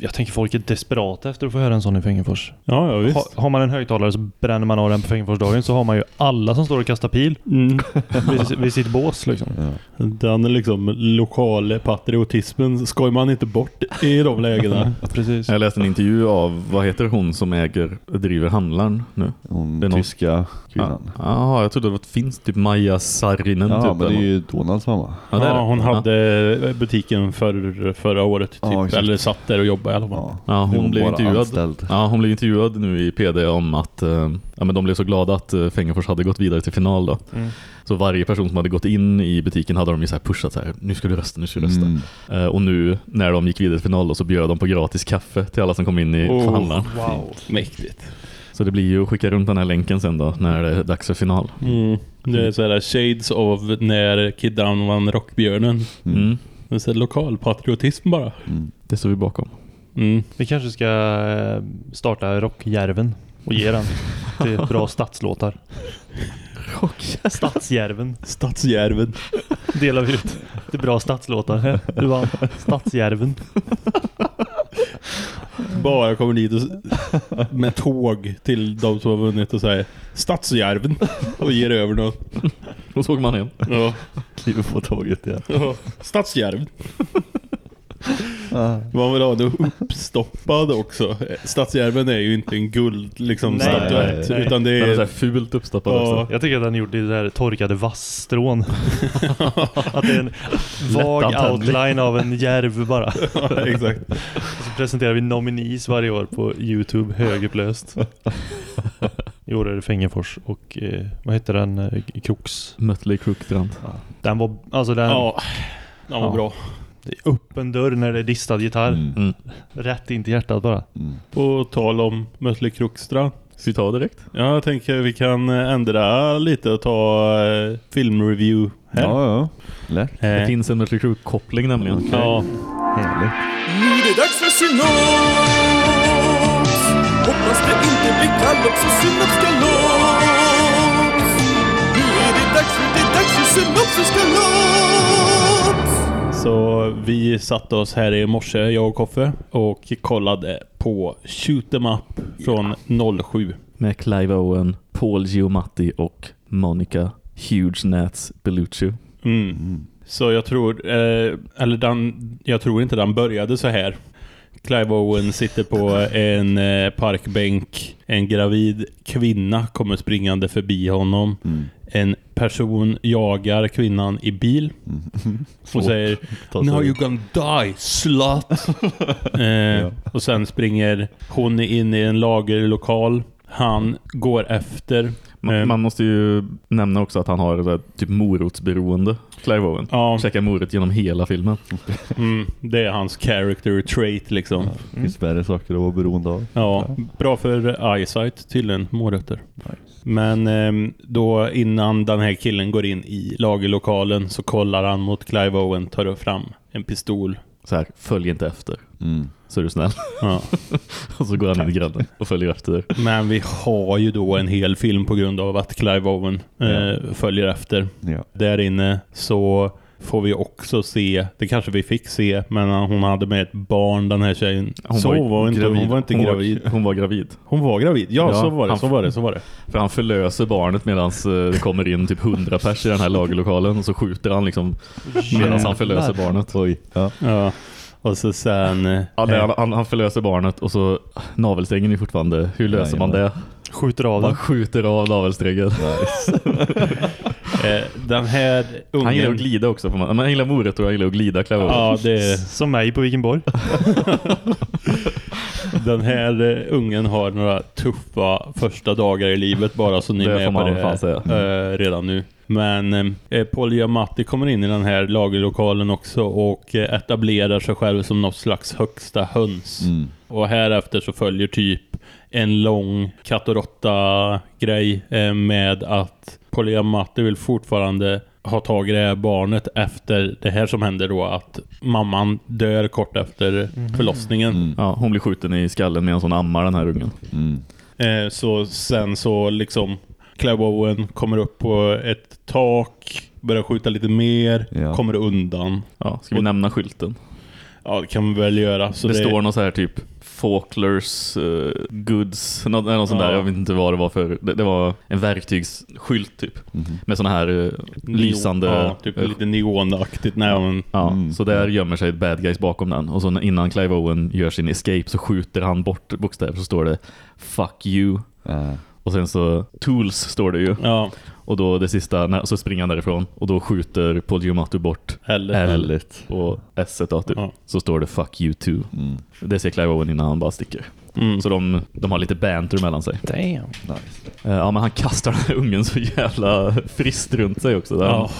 Jag tänker folk är desperata efter att få höra en sån i Fängefors. Ja, ja visst. Ha, har man en högtalare så bränner man av den på Fängeforsdagen så har man ju alla som står och kastar pil Mm. vid, vid sitt bås liksom. Ja. Den är liksom lokal patriotismen skojar man inte bort i de lägena. Precis. Jag läste en intervju av, vad heter hon som äger, driver handlaren nu? Hon någon- tyska kvinnan. Ja, jag trodde det var ett finskt, typ Maja Sarinen Ja, typ. men det är ju Donalds mamma. Ja, ja, hon Ja. hade butiken för, förra året typ. Ja. Eller satt där och jobbade i alla fall. Ja. Ja, hon blev intervjuad. anställd. Ja, hon blev intervjuad nu i PD om att eh, ja, men de blev så glada att uh, Fängefors hade gått vidare till final då. Mm. Så varje person som hade gått in i butiken hade de ju så här pushat så här, nu ska du rösta, nu ska du rösta. Mm. Eh, och nu när de gick vidare till final då, så bjöd de på gratis kaffe till alla som kom in i Oh. förhandlaren. Wow. Mäktigt. Så det blir ju att skicka runt den här länken sen då när det är dags för final. Mm. Det är sådär shades of när Kid Down vann Rockbjörnen. Mm. Mm. Det är så här lokal patriotism bara. Mm. Det står vi bakom. Mm. Vi kanske ska eh, starta Rockjärven och ge den till bra stadslåtar. Stadsjärven Stadsjärven. delar vi ut till bra stadslåtar. Du vann Stadsjärven. Bara kommer dit och, med tåg till de som har vunnit och säger Stadsjärven och ger över något. Då såg man hem. Ja. Kliver på tåget igen. ja. Stadsjärven. Man vill ha det uppstoppad också. Stadsjärven är ju inte en guld liksom Nej, statyett. nej, nej. Utan det Den är så här är... fult uppstoppad Ja. också. Jag tycker att den är i det där torkade vassstrån. att det är en vag outline av en järv bara. Ja, exakt. Så presenterar vi nominees varje år på Youtube högupplöst. I år är det Fängefors och eh, vad heter den? Eh, Kroks. Mötley Crook-drand. Den var, alltså den, Ja, den var Ja. bra. Det är öppen dörr när det är distad gitarr. Mm. Mm. Rätt in till hjärtat bara. Mm. På tal om Mötley Krokstrand. Ska vi ta direkt? Ja, jag tänker vi kan ändra lite och ta eh, filmreview här. Ja, ja. Lätt. Eh, Det finns en Mötley Crook-koppling nämligen. Ja, Härligt. Nu är det dags för synops Hoppas det inte blir kalops och synopskalops Nu är det dags för, det är dags för synopsiskalops så vi satte oss här i morse, jag och Koffe, och kollade på Shoot 'em Up från 07. Med Clive Owen, Paul Giamatti och Monica Huge Nats Bellucci. Mm. Så jag tror, eh, eller den, jag tror inte den började så här. Clive Owen sitter på en eh, parkbänk. En gravid kvinna kommer springande förbi honom. Mm. En person jagar kvinnan i bil och säger Now you're gonna die, slut! eh, Och sen springer hon in i en lagerlokal. Han går efter. Man, Eh, man måste ju nämna också att han har typ morotsberoende. Clive Owen. Ja. Käkar morot genom hela filmen. Mm, det är hans character trait liksom. Det finns värre saker att vara beroende av. Ja, bra för eyesight tydligen, morötter. Men ehm, då innan den här killen går in i lagerlokalen så kollar han mot Clive Owen, tar fram en pistol. Så här, följ inte efter. Mm. Så är du snäll. Ja. och så går han in i gränden och följer efter. Men vi har ju då en hel film på grund av att Clive Owen eh, följer efter. Ja. Där inne så får vi också se, det kanske vi fick se, men hon hade med ett barn den här tjejen. så ju var inte, hon var inte hon gravid. Var, hon var gravid. Hon var gravid, ja, Ja, så var det, han- så var det, så var det. För han förlöser barnet medan det kommer in typ 100 pers i den här lagerlokalen och så skjuter han liksom medan han förlöser barnet. Oj. Ja. Ja. Och så sen... eh, Ja, nej, han, han, han förlöser barnet och så navelsträngen är fortfarande, hur löser man det? Skjuter av Man den. skjuter av navelsträngen. eh, den här ungen... Han gillar att glida också. Man, man gillar morot och han gillar att glida. Owen. Ja, det, Som mig på Vikenborg. den här eh, ungen har några tuffa första dagar i livet bara så ni Det är med på det säga. eh, redan nu. Men eh, Paul Giamatti kommer in i den här lagerlokalen också och eh, etablerar sig själv som något slags högsta höns. Mm. Och här efter så följer typ en lång katt och råtta grej eh, med att Paul Giamatti vill fortfarande ha tag i det här barnet efter det här som händer då att mamman dör kort efter förlossningen. Mm. Ja, hon blir skjuten i skallen medan hon ammar den här ungen. Mm. Eh, så sen så liksom Clive Owen kommer upp på ett tak, börjar skjuta lite mer, Ja. kommer undan. Ja, ska vi Och- nämna skylten? Ja, det kan vi väl göra. Så det, det, står något så här typ Faulklers uh, goods, något, något sånt Ja. där. Jag vet inte vad det var för. Det, det var en verktygsskylt typ. Mhm. Med såna här eh, lysande... Ja, typ eh, lite neonaktigt. Nej, men, Ja, Mm. så där gömmer sig bad guys bakom den. Och så innan Clive Owen gör sin escape så skjuter han bort bokstäver så står det Fuck you. Äh. Och sen så Tools står det ju. ja, Och då det sista, när, så springer han därifrån. Och då skjuter Paul Giamatti bort. L och S då, typ. Ja. Så står det Fuck you too. Mm. Det ser Clive Owen innan han bara sticker. Mm. Så de, de har lite banter mellan sig. Damn. Nice. Eh, Ja, men han kastar den här ungen så jävla friskt runt sig också. Där. Ja.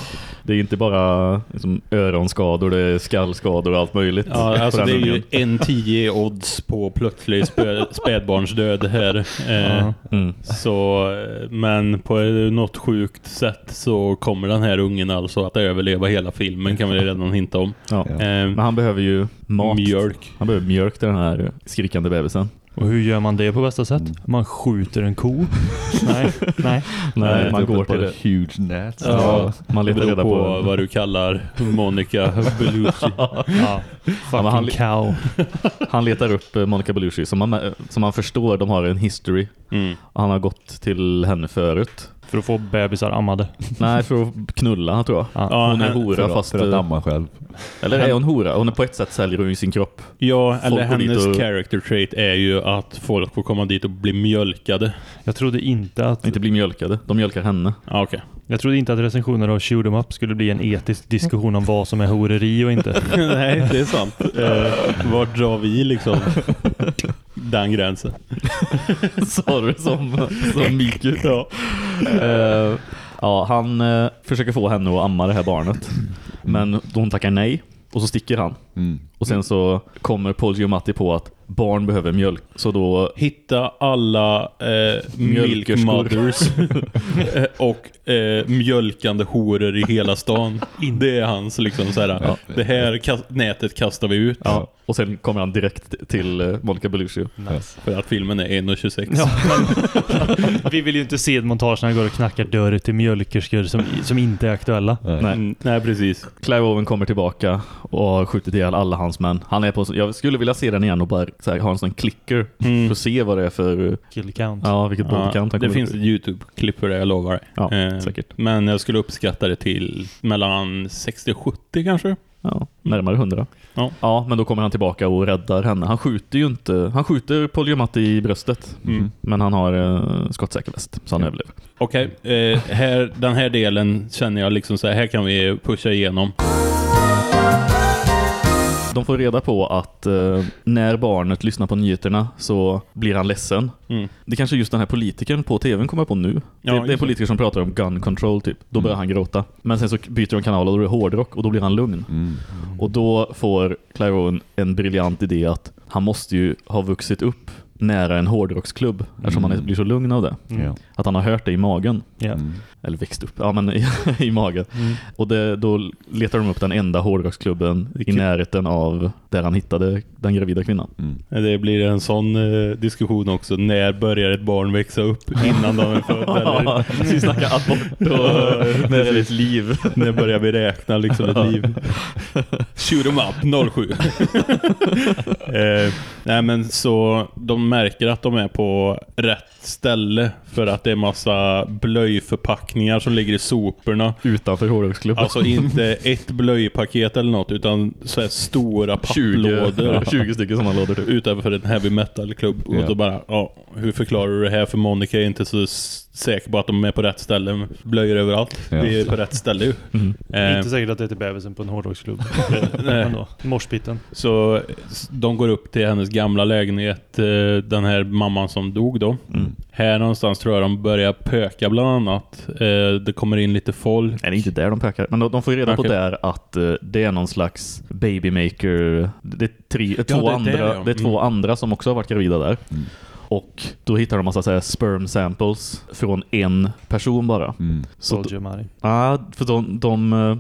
Det är inte bara liksom, öronskador, det är skallskador och allt möjligt. Ja, alltså det är ju en 10 odds på plötslig spä, spädbarnsdöd här. Eh. Mm. Så, men på något sjukt sätt så kommer den här ungen alltså att överleva hela filmen kan vi redan hinta om. Ja. Eh, Men han behöver ju mat. mjölk. Han behöver mjölk till den här skrikande bebisen. Och hur gör man det på bästa sätt? Mm. Man skjuter en ko? nej, nej. Nej, man går till det. Huge net. Ja, Man letar reda på på... vad du kallar Monica Bellucci. Ja. Fucking han- cow. Han letar upp eh, Monica Bellucci som man, som man förstår, de har en history. Mm. Han har gått till henne förut. För att få bebisar ammade. Nej, för att knulla tror jag. Ja. Hon är hora För, att- fast... för att amma själv. Eller är hon hora? Hon är på ett sätt säljer hon sin kropp. Ja, eller hennes och- character trait är ju att folk får komma dit och bli mjölkade. Jag trodde inte att Inte bli mjölkade. De mjölkar henne. Ja, okej. jag trodde inte att recensioner av Shoot 'em Up skulle bli en etisk diskussion om vad som är horeri och inte. Nej, det är sant. Eh, vart drar vi liksom den gränsen? Sa du som, som Miku? Ja. Eh, ja, han eh, försöker få henne att amma det här barnet. Men hon tackar nej. Och så sticker han. Mm. Och sen så kommer Paul Giamatti på att barn behöver mjölk. Så då... Hitta alla eh, milk mothers och eh, mjölkande horor i hela stan. Det är hans liksom så här. Ja. Det här nätet kastar vi ut. Ja, och sen kommer han direkt till eh, Monica Bellucci. För att filmen är 1.26. Ja, vi vill ju inte se ett montage när han går och knackar dörr till mjölkerskor som, som inte är aktuella. Nej. Nej. Mm, nej, precis. Clive Owen kommer tillbaka och har skjutit ihjäl alla hans män. Han är på, jag skulle vilja se den igen och bara så här, ha en sån clicker Mm. för att se vad det är för... Kill count. Ja, vilket Ja, bollkant han det finns ett. YouTube-klipp för det, jag lovar. Ja, Eh, säkert. Men jag skulle uppskatta det till mellan 60 och 70 kanske. Ja, närmare 100. Ja. ja, men då kommer han tillbaka och räddar henne. Han skjuter ju inte, han skjuter Paul Giamatti i bröstet. Mm. Men han har eh, skottsäker väst, så han överlever. Okej, eh, här, den här delen känner jag liksom så här, här kan vi pusha igenom. De får reda på att eh, när barnet lyssnar på nyheterna så blir han ledsen. Mm. Det kanske just den här politikern på tvn kommer på nu. Ja, det, det är just politiker som pratar om gun control typ. Då börjar han gråta. Men sen så byter de kanal och då är det hårdrock och då blir han lugn. Och då får Clive Owen en briljant idé att han måste ju ha vuxit upp nära en hårdrocksklubb eftersom han är- blir så lugn av det. Mm. Att han har hört det i magen. Ja. Eller växt upp. Ja, men i, i magen. Mm. Och det, då letar de upp den enda hårdrocksklubben i närheten av där han hittade den gravida kvinnan. Det blir en sån eh, diskussion också. När börjar ett barn växa upp? Innan de är födda? Eller? vi snackar abort och när är ett liv? När börjar vi räkna liksom ett liv? Shoot 'em up 07. eh, nej men så de märker att de är på rätt ställe för att det är massa blöjförpackningar som ligger i soporna. Utanför hårdrocksklubben. Alltså inte ett blöjpaket eller något utan så här stora 20, papplådor. 20 stycken sådana lådor typ. Utanför en heavy metal klubb. Och Ja. då bara, ja, hur förklarar du det här? För Monica är inte så säker på att de är på rätt ställe. Blöjor överallt. Ja. Vi är på rätt ställe ju. Mm. Eh, Inte säkert att det är till bebisen på en hårdrocksklubb. Morspitten. Så de går upp till hennes gamla lägenhet, eh, den här mamman som dog då. Mm. Här någonstans tror jag de börjar pöka bland annat. Eh, Det kommer in lite folk. Nej, det är inte där de pökar. Men de, får ju reda på där att eh, det är någon slags babymaker. Det är, tre, två, det är andra, det, ja. det är två Mm. andra som också har varit gravida där. Och då hittar de massa så här sperm samples från en person bara. Mm. Så, Soldier Mari. ja, för de... de eh,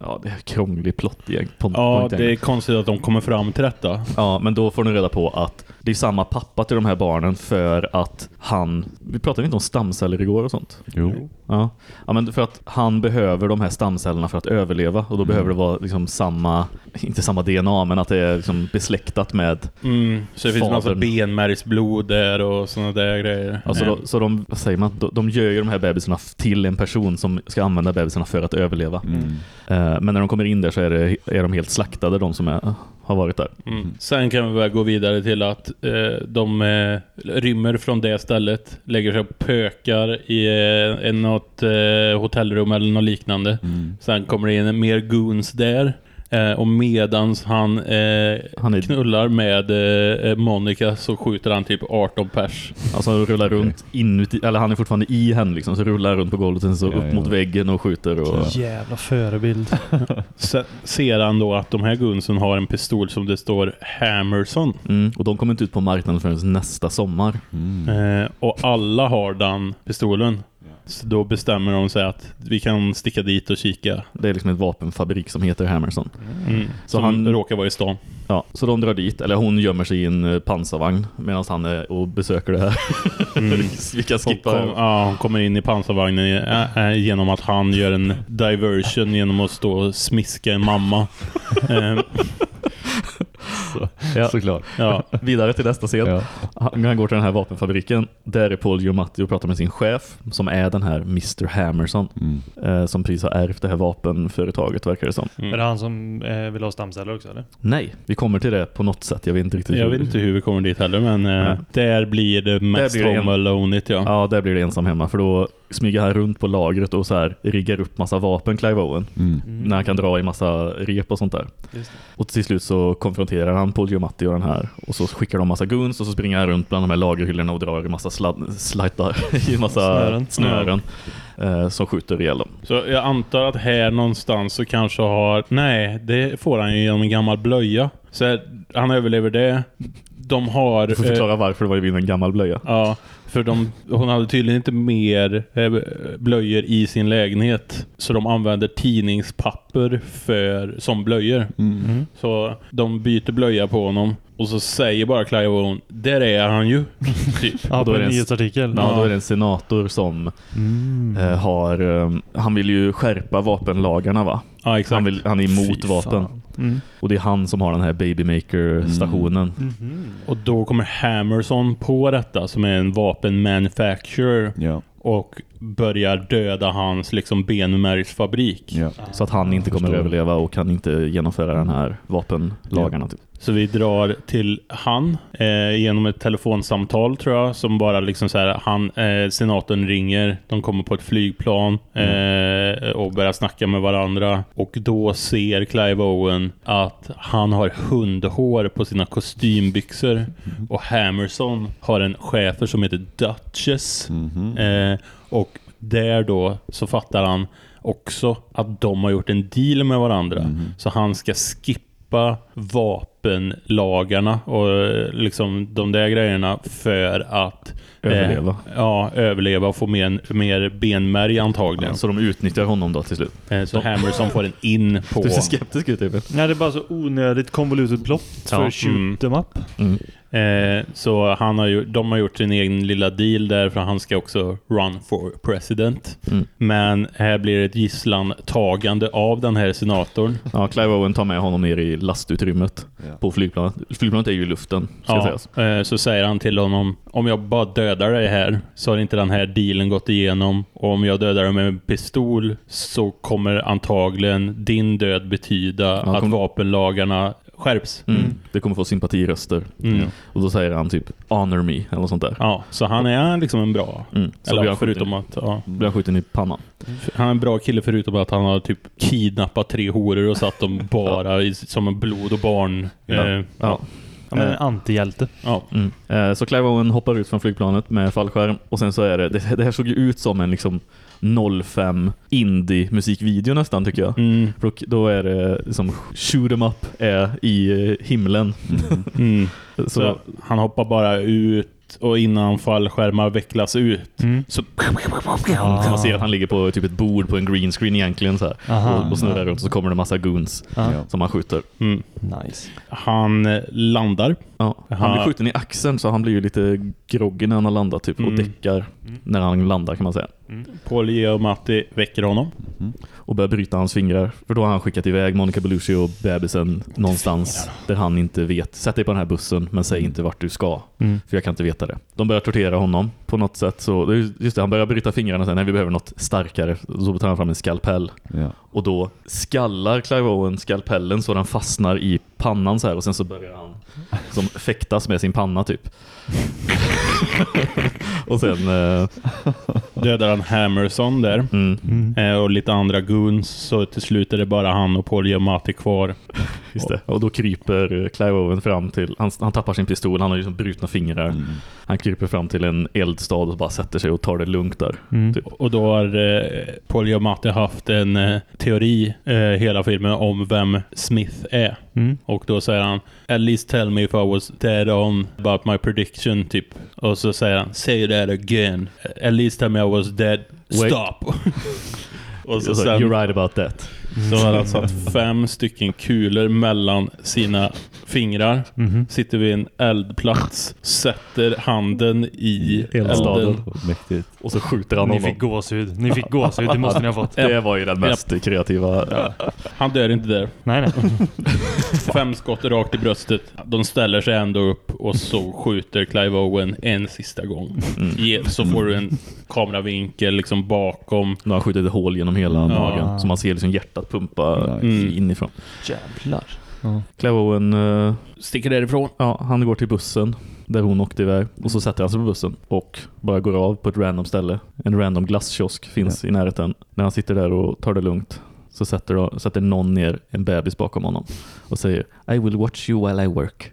ja, det är krånglig plott Ja, det är konstigt att de kommer fram till detta. Ja, men då får ni reda på att det är samma pappa till de här barnen för att han... Vi pratade inte om stamceller igår och sånt. Jo. Ja. ja, men för att han behöver de här stamcellerna för att överleva och då Mm. behöver det vara liksom samma, inte samma DNA men att det är liksom besläktat med Mm, så det finns massa Fadern. benmärgsblod där och sådana där grejer. Alltså då, så de, vad säger man, de, de gör ju de här bebisarna till en person som ska använda bebisarna för att överleva. Mm. Eh, men när de kommer in där så är, det, är de helt slaktade, de som är, har varit där. Mm. Sen kan vi väl gå vidare till att eh, de eh, rymmer från det stället, lägger sig och pökar i eh, något eh, hotellrum eller något liknande. Mm. Sen kommer det in mer goons där. Eh, och medans han, eh, Han är- knullar med eh, Monica så skjuter han typ 18 pers. Alltså rullar runt inuti, eller han är fortfarande i henne liksom, så rullar runt på golvet och sen så Ja, upp ja. mot väggen och skjuter och... Jävla förebild. Sen ser han då att de här gunsen har en pistol som det står Hammerson. Mm, och de kommer inte ut på marknaden förrän nästa sommar. Eh, och alla har den pistolen. Så då bestämmer de sig att vi kan sticka dit och kika. Det är liksom ett vapenfabrik som heter Hammerson. Mm. Så Som han- råkar vara i stan. Ja, så de drar dit, eller hon gömmer sig i en eh, pansarvagn medan han är och besöker det här. Mm. Vi kan Hon, skippa kom, ja, hon kommer in i pansarvagnen äh, äh, genom att han gör en diversion genom att stå och smiska en mamma. eh, Ja. Såklart. ja. Vidare till nästa scen. Ja. Han, går till den här vapenfabriken. Där är Paul Giamatti och pratar med sin chef som är den här Mr. Hammerson. Mm. Eh, som precis har ärvt det här vapenföretaget verkar det som. Mm. Är det han som eh, vill ha stamceller också eller? Nej, vi kommer till det på något sätt. Jag vet inte riktigt Jag hur. vet inte hur vi kommer dit heller, men eh, där blir det mest blir det en- Home Alone-igt, ja. Ja, där blir det ensam hemma för då smyger han runt på lagret och så här riggar upp massa vapen, Clive Owen. Mm. När han kan dra i massa rep och sånt där. Just det. Och till slut så konfronterar han Paul Giamatti och den här. Och så skickar de massa guns och så springer han runt bland de här lagerhyllorna och drar i massa sladd, slajtar, i massa Snören. snören, eh, som skjuter ihjäl dem. Så jag antar att här någonstans så kanske har... Nej, det får han ju genom en gammal blöja. Så här, han överlever det. De har... Du får eh, förklara varför det var en gammal blöja. Ja, för de, hon hade tydligen inte mer eh, blöjor i sin lägenhet. Så de använder tidningspapper för, som blöjor. Mm. Så de byter blöja på honom. Och så säger bara Clive Owen, där är han ju. typ. Ja, då är en det en- nyhetsartikel. Ja, då är det en senator som Mm. eh, har... Eh, han vill ju skärpa vapenlagarna va? Ja, exakt. Han, vill, han är emot Fy vapen. fan. Mm. Och det är han som har den här Babymaker-stationen. Och då kommer Hammerson på detta som är en vapenmanufacturer Ja. och börjar döda hans liksom benmärgsfabrik. Ja. Så att han inte kommer förstår. överleva och kan inte genomföra den här vapenlagarna. Typ. Så vi drar till han eh, genom ett telefonsamtal tror jag som bara liksom så här han eh, senatorn ringer, de kommer på ett flygplan eh, och börjar snacka med varandra. Och då ser Clive Owen att han har hundhår på sina kostymbyxor. Och Hammerson har en chefer som heter Duchess. Mhm. eh, och där då så fattar han också att de har gjort en deal med varandra. Mhm. så han ska skippa vapenlagarna och eh, liksom de där grejerna för att Överleva. Eh, ja, överleva och få mer, mer benmärg antagligen. Så de utnyttjar honom då till slut. Eh, så Hammerson får en in på... Du ser skeptisk ut typ. Nej, det är bara så onödigt konvolutet plott för Ja, shoot mm. them up. Mm. Eh, så han har ju, de har gjort sin egen lilla deal där för han ska också run for president. Mm. Men här blir det ett gisslantagande av den här senatorn. Ja, Clive Owen tar med honom ner i lastutrymmet Ja. på flygplanet. Flygplanet är ju i luften, ska Ja, sägas. eh, så säger han till honom om jag bara dödar dig här så har inte den här dealen gått igenom och om jag dödar dig med en pistol så kommer antagligen din död betyda att kom- vapenlagarna skärps. Mm. Det kommer få sympatiröster. Mm. Och då säger han typ honor me eller sånt där. Ja, så han är liksom en bra. Mm. Så Eller förutom skjuten, att ja, blir han skjuten i pannan. han är en bra kille förutom att han har typ kidnappat tre horor och satt dem bara i, som en blod och barn. Ja. Eh, Ja. ja. Ja, men en Eh. antihjälte. ja. Mm. Eh, så Clive Owen hoppar ut från flygplanet med fallskärm och sen så är det, det, det här såg ju ut som en liksom 05 indie musikvideo nästan tycker jag. Mm. För då- är det som shoot 'em up är i eh, himlen. Mm. Så, Så han hoppar bara ut och innan fallskärmar vecklas ut Mm. så så man ser att han ligger på typ ett bord på en green screen egentligen så här. Aha. och, och snurrar runt och så kommer det massa goons Ja. som han skjuter. mm. Nice. han eh, landar. Ja, han blir skjuten i axeln så han blir ju lite groggy när han har landat typ och Mm. däckar när han landar kan man säga. Paul Giamatti väcker honom. och börjar bryta hans fingrar. För då har han skickat iväg Monica Bellucci och bebisen någonstans där han inte vet. Sätt dig på den här bussen men säg inte vart du ska. Mm. För jag kan inte veta det. De börjar tortera honom på något sätt. Så, just det, han börjar bryta fingrarna sen. Nej, vi behöver något starkare. Så tar han fram en skalpell. Ja. Och då skallar Clive Owen skalpellen så den fastnar i pannan så här. Och sen så börjar han som fäktas med sin panna typ. och sen... Eh, Dödar han Hammerson där. mm, Eh, och lite andra goons. Så till slut är det bara han och Paul Giamatti kvar. Just det. Och då kryper Clive Owen fram till, han, han tappar sin pistol, han har ju liksom brutna fingrar. Mm. Han kryper fram till en eldstad och bara sätter sig och tar det lugnt där. Mm. Typ. Och då har eh, Paul Giamatti haft en eh, teori eh, hela filmen om vem Smith är. Mm. Och då säger han At least tell me if I was dead on about my prediction typ. Och så säger han Say that again. At least tell me I was dead. Wait. Stop. och så Så, sen You're right about that. Så har han satt fem stycken kulor mellan sina fingrar. Mhm. Sitter vid en eldplats. Sätter handen i Eldstaden. elden. Mäktigt. Och så skjuter han Ni honom. fick gåshud. Ni fick gåshud, det måste ni ha fått. Det var ju den mest kreativa. Han dör inte där. Nej, nej. Fem skott rakt i bröstet. De ställer sig ändå upp och så skjuter Clive Owen en sista gång. Mm. Ge- Så får du en kameravinkel liksom bakom. Nu har skjutit ett hål genom hela Ja. magen. Så man ser liksom hjärtat pumpa Mm. inifrån. Jävlar. Clive Owen, eh, Sticker därifrån. ja, han går till bussen där hon åkte iväg. Och så sätter han sig på bussen och bara går av på ett random ställe. En random glasskiosk finns i närheten. När han sitter där och tar det lugnt så sätter, då, sätter någon ner en bebis bakom honom och säger I will watch you while I work.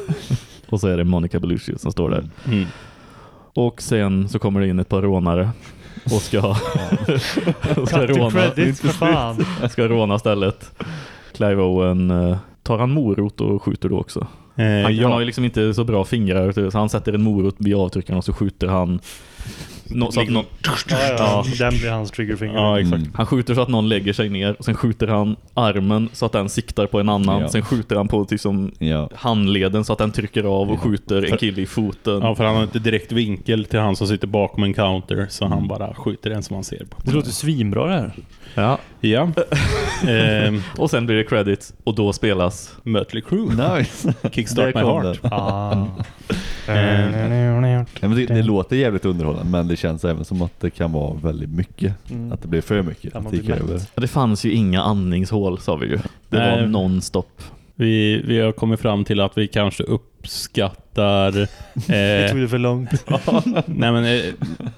och så är det Monica Bellucci som står där. Mm. Och sen så kommer det in ett par rånare och ska, och ska, råna, för fan. ska råna stället. Clive Owen eh, tar han morot och skjuter då också. Eh, Han, ja. han har ju liksom inte så bra fingrar så han sätter en morot vid avtryckaren och så skjuter han Nå, så att någon, Ja, ja, Den blir hans triggerfinger. Ja, exakt. Mm. han skjuter så att någon lägger sig ner och sen skjuter han armen så att den siktar på en annan. Ja. Sen skjuter han på liksom Ja. handleden så att den trycker av och skjuter en kille i foten. Ja, för han har inte direkt vinkel till han som sitter bakom en counter. Så han bara skjuter en som han ser på. Det låter svinbra det här. Ja. Ja. ehm, Och sen blir det credit och då spelas Mötley Crüe. Nice. Kickstart My Heart. Ah. Ja, men det, det låter jävligt underhållande men det känns även som att det kan vara väldigt mycket. Mm. Att det blir för mycket. Ja, det fanns ju inga andningshål sa vi ju. Det var Nej. non-stop. Vi, vi har kommit fram till att vi kanske uppskattar... Det Eh, tog det för långt. nej men, eh,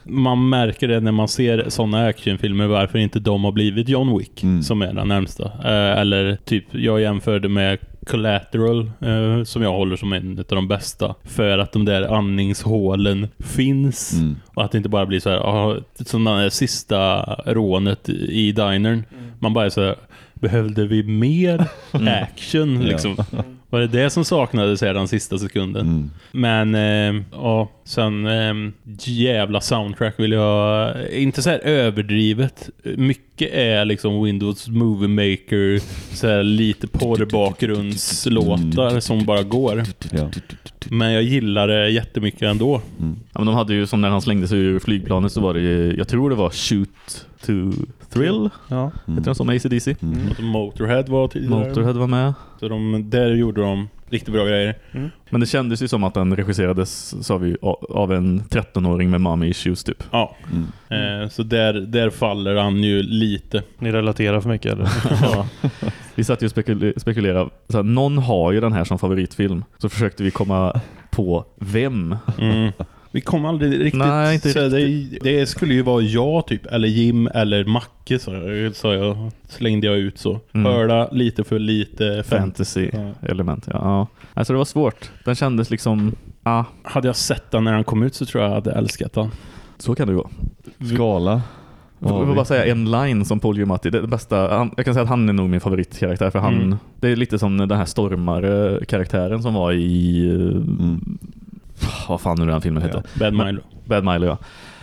man märker det när man ser sådana actionfilmer varför inte de har blivit John Wick Mm. som är den närmsta. Eh, eller typ, jag jämförde med Collateral eh, som jag håller som en av de bästa. För att de där andningshålen finns. Mm. Och att det inte bara blir så här, ah, som det här sista rånet i dinern. Man bara är så här, behövde vi mer action liksom? Var det det som saknades här den sista sekunden? Mm. Men eh, ja, sen eh, jävla soundtrack vill jag inte så här överdrivet. Mycket är liksom Windows Movie Maker så här lite porrbakgrundslåtar som bara går. Ja. Men jag gillar det jättemycket ändå. Ja, men de hade ju som när han slängde sig ur flygplanet så var det ju, jag tror det var Shoot to Thrill. Ja. Heter den som ACDC? Och Motorhead var tidigare. Motorhead var med. Så de, där gjorde de riktigt bra grejer. Men det kändes ju som att den regisserades, sa vi, av en 13-åring med mommy issues typ. Ja. Eh, så där, där faller han ju lite. Ni relaterar för mycket eller? Ja. Vi satt ju och spekul- spekulerade. Så någon har ju den här som favoritfilm. Så försökte vi komma på vem. Mm. Vi kom aldrig riktigt... Nej, inte så det, det skulle ju vara jag typ, eller Jim, eller Macke sa jag, sa jag slängde jag ut så. Mm. Hörda lite för lite Fantasy Ja. element. Ja. Alltså det var svårt. Den kändes liksom, ja, Hade jag sett den när han kom ut så tror jag jag hade älskat den. så kan det gå. Skala. Jag vill bara säga en line som Paul Giamatti, det är det bästa, han, jag kan säga att han är nog min favoritkaraktär för han, Mm. det är lite som den här stormare-karaktären som var i, eh, Mm. Vad fan nu den filmen hette? Bad Men- Milo. Bad Milo ja.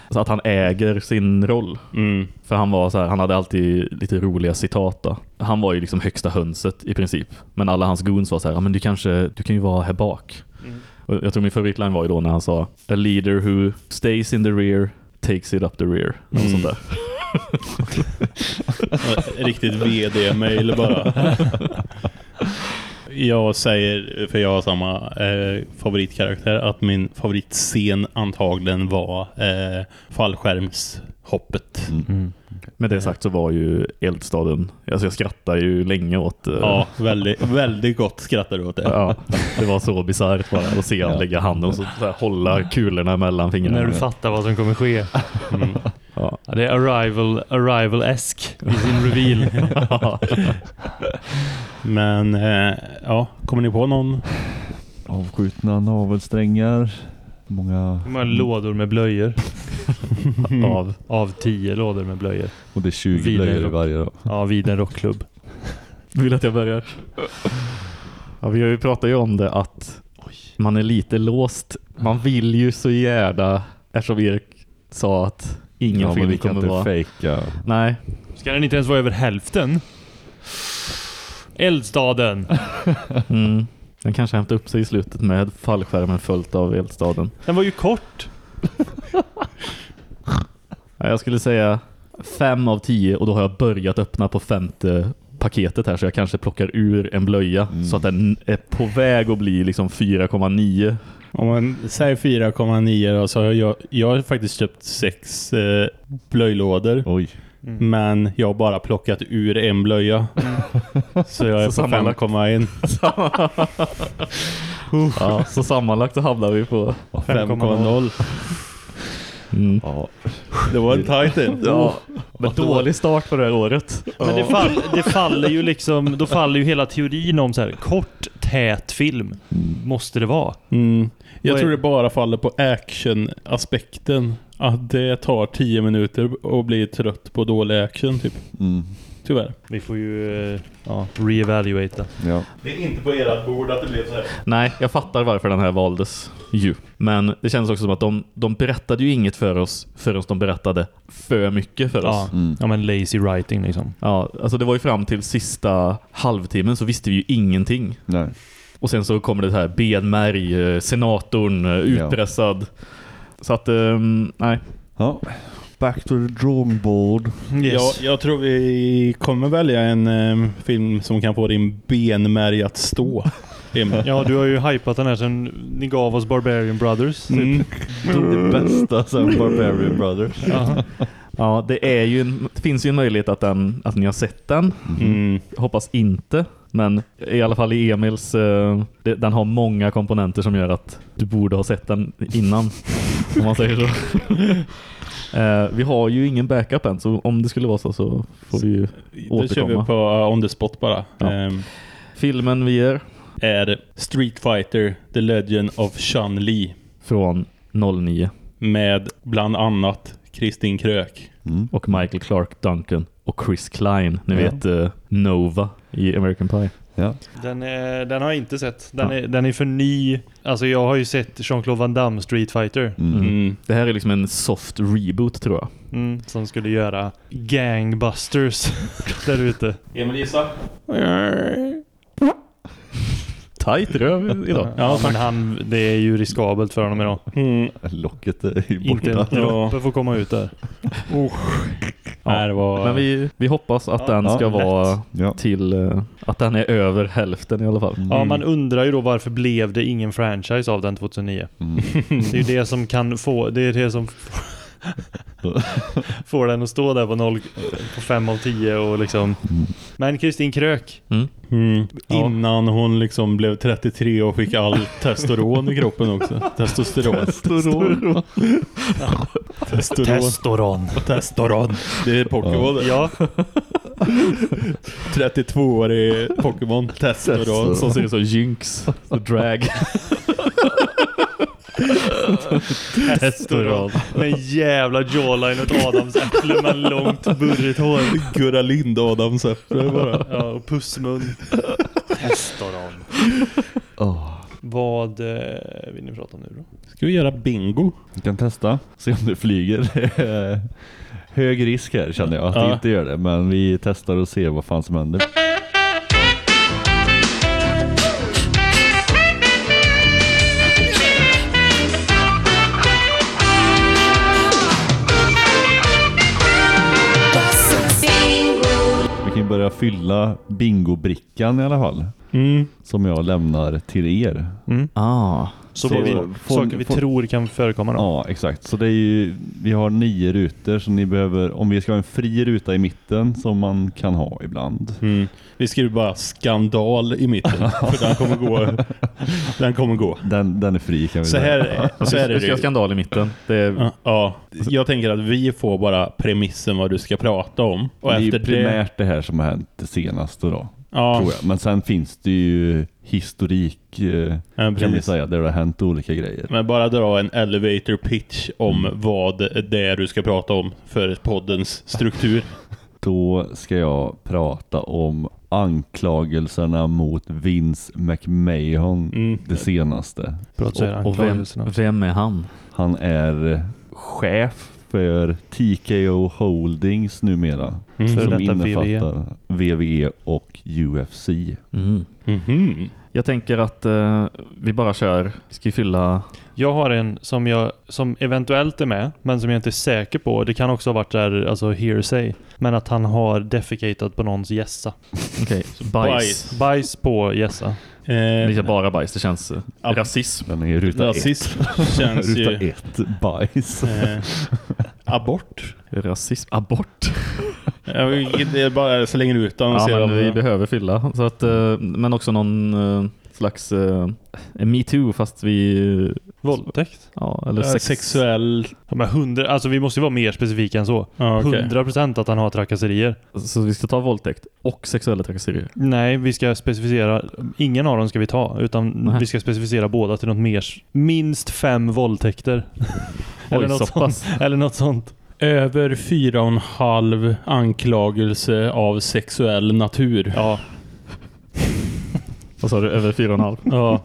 Så att han äger sin roll. Mm. För han var så här, han hade alltid lite roliga citat då. Han var ju liksom högsta hönset i princip. Men alla hans goons var så här, ja men du kanske, du kan ju vara här bak. Och jag tror min favoritline var ju då när han sa A leader who stays in the rear takes it up the rear. Mm. sånt där. Riktigt VD-mail bara. Jag säger, för jag har samma eh, favoritkaraktär, att min favoritscen antagligen var eh, fallskärmshoppet. Mm. Med det sagt så var ju Eldstaden, alltså jag skrattar ju länge åt eh, Ja, väldigt, väldigt gott skrattar du åt det. Ja, det var så bisarrt bara att se han lägga handen och så, så här, hålla kulorna mellan fingrarna. När du fattar vad som kommer ske. Mm. Ja. Ja, det är Arrival, Arrival-esk i sin reveal. Men eh, ja, kommer ni på någon? Avskjutna navelsträngar. Många... Hur många lådor med blöjor? av, av tio lådor med blöjor. Och det är 20 Vid blöjor i varje då. Ja, vid en rockklubb. Vill att jag börjar? Ja, vi har ju pratat ju om det att man är lite låst. Man vill ju så gärna, eftersom Erik sa att ingen ja, film kommer vara... fejka. Nej, Ska den inte ens vara över hälften? Eldstaden. mm. den kanske hämtar upp sig i slutet med fallskärmen följt av Eldstaden. Den var ju kort. Ja, jag skulle säga fem av tio och då har jag börjat öppna på femte paketet här så jag kanske plockar ur en blöja Mm. så att den är på väg att bli liksom 4,9. Om man säger 4,9 då, så har jag, jag har faktiskt köpt sex eh, blöjlådor. Oj. Men jag har bara plockat ur en blöja. Så jag är Så på sammanlagt- 5,1. ja, så sammanlagt så hamnar vi på 5,0. Mm. Ja. Det var en tight en. Ja, men dålig start på det här året. Men det, fall, det faller ju liksom, då faller ju hela teorin om så här kort, tät film. Måste det vara. Mm. Jag tror det bara faller på action-aspekten. Att det tar 10 minuter och blir trött på dålig action typ. Mm. Tyvärr. Vi får ju eh, ja, re-evaluate det. Ja. Det är inte på ert bord att det blev så här. Nej, jag fattar varför den här valdes ju. Men det känns också som att de, de berättade ju inget för oss förrän de berättade för mycket för Ja, oss. Mm. ja, men lazy writing liksom. Ja, alltså det var ju fram till sista halvtimmen så visste vi ju ingenting. Nej. Och sen så kommer det här benmärg, eh, senatorn, eh, utpressad. Så att, ehm, nej. Ja. Back to the drawing board. Jag, jag tror vi kommer välja en eh, film som kan få din benmärg att stå. Ja, du har ju hypat den här sen ni gav oss Barbarian Brothers. Typ. Mm. Det bästa sen Barbarian Brothers. Ja. Ja, det, är ju det finns ju en möjlighet att, den, att ni har sett den. Mm. Hoppas inte. Men i alla fall i Emils, eh, det, den har många komponenter som gör att du borde ha sett den innan. om man säger så. Eh, vi har ju ingen backup än, så om det skulle vara så så får vi ju Då kör vi återkomma. på uh, on the spot bara. Ja. Ehm, Filmen vi ger är Street Fighter The Legend of Chun-Li från 09 med bland annat Kristin Krök. Mm. och Michael Clark Duncan och Chris Klein. Ni Ja. vet eh, Nova i American Pie. Ja. Den, är, den har jag inte sett. Den, Ja. är, den är för ny. Alltså jag har ju sett Jean-Claude Van Damme Street Fighter. Mm. Mm. Det här är liksom en soft reboot tror jag. Mm, som skulle göra gangbusters där ute. Emil gissa? Tight röv idag. Ja, men han, det är ju riskabelt för honom idag. Mm. Locket är ju Inte en borta. droppe får komma ut där. Nej, det var... Men vi, vi hoppas att den Ja, ska lätt. vara Ja. till eh, att den är över hälften i alla fall. Mm. Ja, man undrar ju då varför blev det ingen franchise av den 2009? Mm. Det är ju det som kan få, det är det som får den att stå där på, noll, på 5 av 10 och liksom... Men Kristin Krök, Mm. Ja. Innan hon liksom blev 33 och fick all testosteron i kroppen också. Testosteron. Testosteron. Testosteron. Testosteron. Testosteron. Det är Pokémon. Ja, 32-årig Pokémon. Testosteron. Som ser ut som Jinx och Drag. Testosteron. Med en jävla jawline och Adams äpple med långt burrigt hår. Gurra Lind Adams äpple bara. Ja, och pussmun. Testosteron. Åh. Vad eh, vill ni prata om nu då? Ska vi göra bingo? Vi kan testa. Se om det flyger. Det Hög risk här känner jag att det Ja. inte gör det. Men vi testar och ser vad fan som händer. Börja fylla bingobrickan i alla fall. Mm. Som jag lämnar till er. Mm. Ah. Så Så vad vi, får- saker vi får- tror kan förekomma då? Ja, exakt. Så det är ju, vi har nio rutor så ni behöver, om vi ska ha en fri ruta i mitten som man kan ha ibland. Mm. Vi skriver bara skandal i mitten. för den kommer gå. Den kommer gå. Den, den är fri kan vi Så säga. här, så här är ska det. skandal i mitten. Det är, Ja, Ja, jag tänker att vi får bara premissen vad du ska prata om. Och det är ju efter det... primärt det här som har hänt det senaste då. Ja, Tror jag. Men sen finns det ju historik eh, ja, kan vi säga där det har hänt olika grejer. Men bara dra en elevator pitch om vad det är du ska prata om för poddens struktur. Då ska jag prata om anklagelserna mot Vince McMahon Mm. det senaste. Här och vem, vem är han? Han är chef för TKO Holdings numera. Mm. För som detta innefattar WWE och UFC. Mm. Mhm. Jag tänker att eh, vi bara kör. Vi ska ju fylla... Jag har en som jag som eventuellt är med, men som jag inte är säker på. Det kan också ha varit där, alltså hearsay. Men att han har defecatat på någons gässa. Okej, så bajs. Bajs på gässa. Det Eh, är bara bajs. Det känns eh, rasism. Den är ruta ett. rasism känns Ruta ju... ett, bajs. Eh, abort. Rasism. Abort. Ja, Det är bara så länge ut den och Ja, ser men vi behöver fylla. Så att, eh, men också någon eh, slags uh, MeToo fast vi... Våldtäkt. Ja, eller sex. sexuell... Ja, men hundra, alltså vi måste ju vara mer specifika än så. Ja, okej. 100% att han har trakasserier. Så vi ska ta våldtäkt och sexuella trakasserier. Nej, vi ska specificera. Ingen av dem ska vi ta, utan Nej. vi ska specificera båda till något mer. Minst fem våldtäkter. Eller, något så sånt, eller något sånt. Över fyra och en halv anklagelse av sexuell natur. Ja. Vad sa du? Över fyra och en halv? Ja.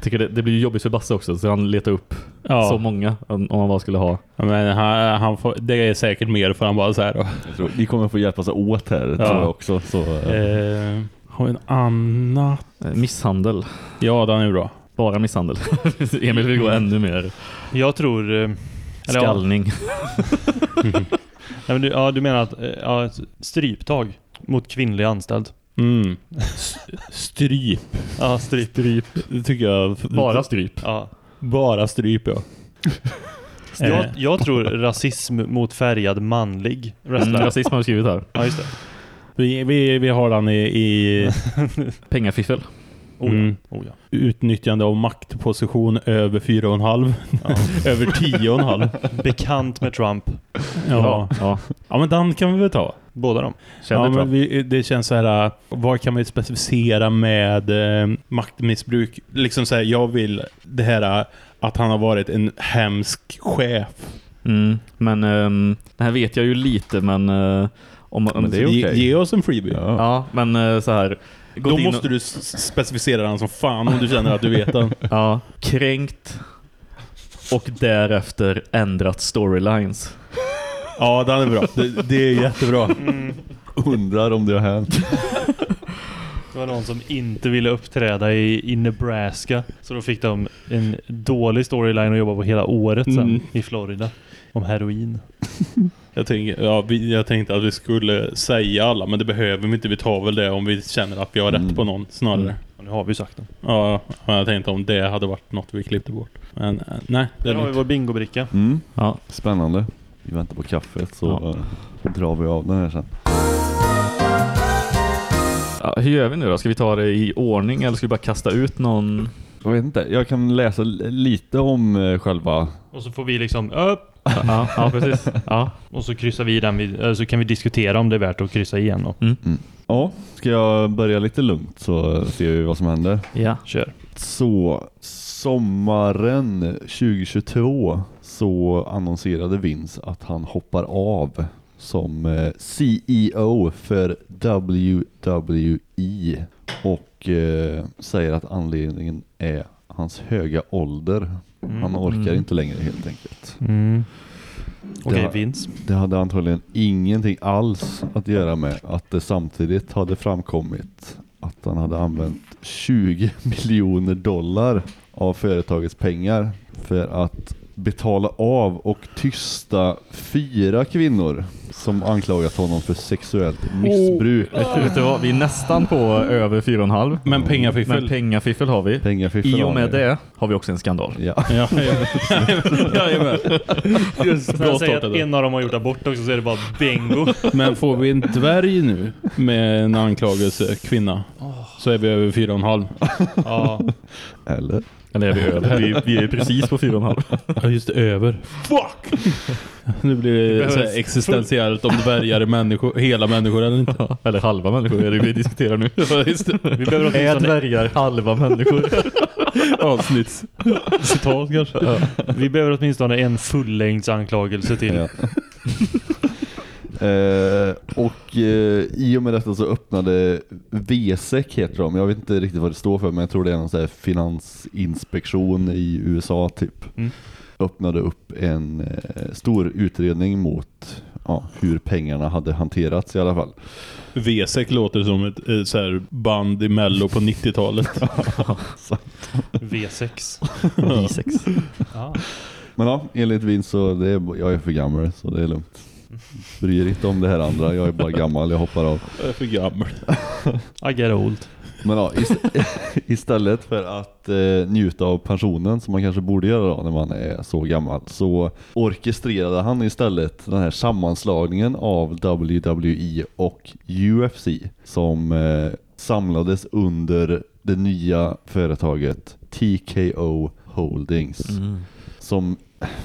Tycker det, det blir ju jobbigt för Basse också så han letar upp Ja. så många om man bara skulle ha. Ja, Men han, han får, det är säkert mer för han bara så här då. Jag tror, ni kommer få hjälpas åt här Ja. tror jag också. Så, eh, Eh, har vi en annan? Eh, Misshandel. Ja, den är bra. Bara misshandel. Emil vill gå ännu mer. Jag tror... eh, eller ja. Skallning. Men du, ja, du menar att eh, ja, stryptag mot kvinnlig anställd? Mm. Stryp. Ja, stryp. Stryp. Det tycker jag. Bara stryp. Ja. Bara stryp, ja. Jag, jag tror rasism mot färgad manlig wrestler. Mm, rasism har vi skrivit här. Ja, just det. vi, vi, vi har den i, i Pengafiffel. Oh, ja. Mm. Oh, ja. utnyttjande av maktposition över fyra och en halv. över tio och en halv. Bekant med Trump. Ja. ja. ja, men den kan vi väl ta. Båda dem. Känner Ja, men vi, det känns så här, äh, vad kan vi specificera med eh, maktmissbruk? Liksom så här, jag vill det här äh, att han har varit en hemsk chef. Mm. Men ehm, det här vet jag ju lite men eh, om, om Men det är Ge, okej. ge oss en freebie. ja. Ja, men eh, så här. Då in och- måste du specificera den som fan om du känner att du vet den. Ja, kränkt och därefter ändrat storylines. Ja, den är bra. Det, det är jättebra. Undrar om det har hänt. Det var någon som inte ville uppträda i, i Nebraska. Så då fick de en dålig storyline att jobba på hela året sen Mm. i Florida. Om heroin. Jag, tänker, ja, vi, jag tänkte att vi skulle säga alla, men det behöver vi inte. Vi tar väl det om vi känner att vi har Mm. rätt på någon snarare. Mm. Och nu har vi sagt det. Ja, jag tänkte om det hade varit något vi klippte bort. Men eh, nej, det Där är har vi lugnt. vår bingobricka. Mm. Ja. Spännande. Vi väntar på kaffet så Ja. eh, drar vi av den här sen. Ja, hur gör vi nu då? Ska vi ta det i ordning eller ska vi bara kasta ut någon? Jag vet inte, jag kan läsa l- lite om eh, själva... Och så får vi liksom upp. Ja, ja precis. Ja. Och så kryssar vi den. vid- Så kan vi diskutera om det är värt att kryssa igen. då. Ja, ska jag börja lite lugnt så ser vi vad som händer. ja. Kör. Så sommaren 2022 så annonserade Vince att han hoppar av som eh, CEO för WWE och eh, säger att anledningen är hans höga ålder. Han orkar Mm. inte längre helt enkelt. Mm. Okej, Det- Vince. Det hade antagligen ingenting alls att göra med att det samtidigt hade framkommit att han hade använt 20 miljoner dollar av företagets pengar för att betala av och tysta fyra kvinnor som anklagat honom för sexuellt missbruk. Vet, vet du vad? Vi är nästan på över 4,5. Men pengafiffel. Men pengafiffel har vi. Pengafiffel I och med det har vi också en skandal. Ja. Ja, jajamän. Just Sen bra säger att en av dem har gjort abort också så är det bara bingo. Men får vi en dvärg nu med en anklagelse kvinna så är vi över fyra och en halv. ja. Eller? Eller är vi över? Vi, vi är precis på 4,5. Ja, just det, över. Fuck! Nu blir det så här en- existentiellt om dvärgar är människor, hela människor eller inte. Eller halva människor är det vi diskuterar nu. Ja. Vi behöver Är dvärgar halva människor? Avsnitts. Citat kanske. vi behöver åtminstone en fullängdsanklagelse till. Ja. Eh, och eh, i och med detta så öppnade VSEC heter de. Jag vet inte riktigt vad det står för men jag tror det är någon sån här finansinspektion i USA typ. Mm. Öppnade upp en eh, stor utredning mot ja, hur pengarna hade hanterats i alla fall. VSEC låter som ett eh, så här band i Mello på 90-talet. V6. I6. Ja. Men ja, enligt Vince så det är, jag är för gammal så det är lugnt. Bryr inte om det här andra, jag är bara gammal, jag hoppar av. Jag är för gammal. I get old. Men ja, ist- istället för att eh, njuta av pensionen som man kanske borde göra då när man är så gammal så orkestrerade han istället den här sammanslagningen av WWE och UFC som eh, samlades under det nya företaget TKO Holdings Mm. som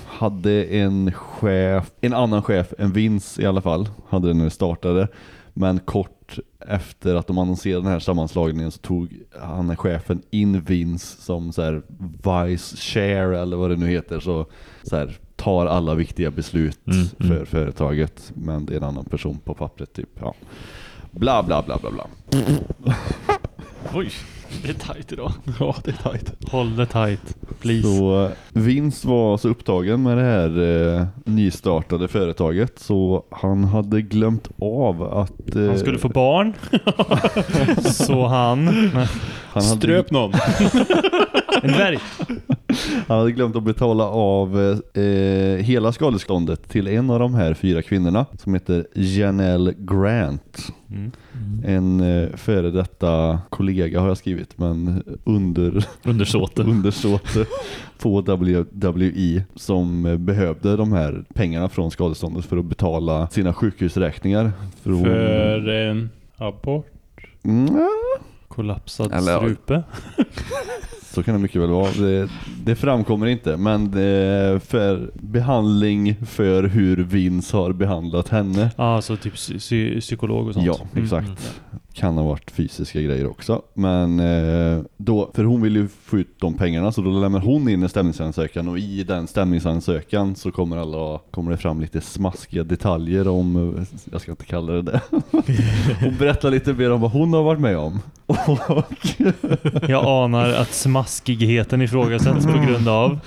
hade en chef, en annan chef än Vince i alla fall, hade den när det startade. Men kort efter att de annonserade den här sammanslagningen så tog han chefen in Vince som så här vice chair eller vad det nu heter. Så, så här, tar alla viktiga beslut Mm, för mm. företaget. Men det är en annan person på pappret typ. Ja. Bla bla bla bla bla. Oj, det är tight idag. Ja, det är tight. Håll det tight, please. Så eh, Vince var så upptagen med det här eh, nystartade företaget så han hade glömt av att... Eh, Han skulle få barn. så han... han hade, Ströp någon. En dvärg. Han hade glömt att betala av eh, hela skadeståndet till en av de här fyra kvinnorna som heter Janelle Grant. Mm. En eh, före detta kollega har jag skrivit, men under, Undersåte. undersåte på WWE som eh, behövde de här pengarna från skadeståndet för att betala sina sjukhusräkningar. För För en abort. Mm, Kollapsad Eller, strupe. Så kan det mycket väl vara. Det, det framkommer inte, men för behandling för hur Vince har behandlat henne. Ja, ah, så typ psy psykolog och sånt. Ja, exakt. Kan ha varit fysiska grejer också. Men eh, då, för hon vill ju få ut de pengarna så då lämnar hon in en stämningsansökan och i den stämningsansökan så kommer, alla, kommer det fram lite smaskiga detaljer om, eh, jag ska inte kalla det det. Hon berättar lite mer om vad hon har varit med om. Jag anar att smaskigheten ifrågasätts på grund av...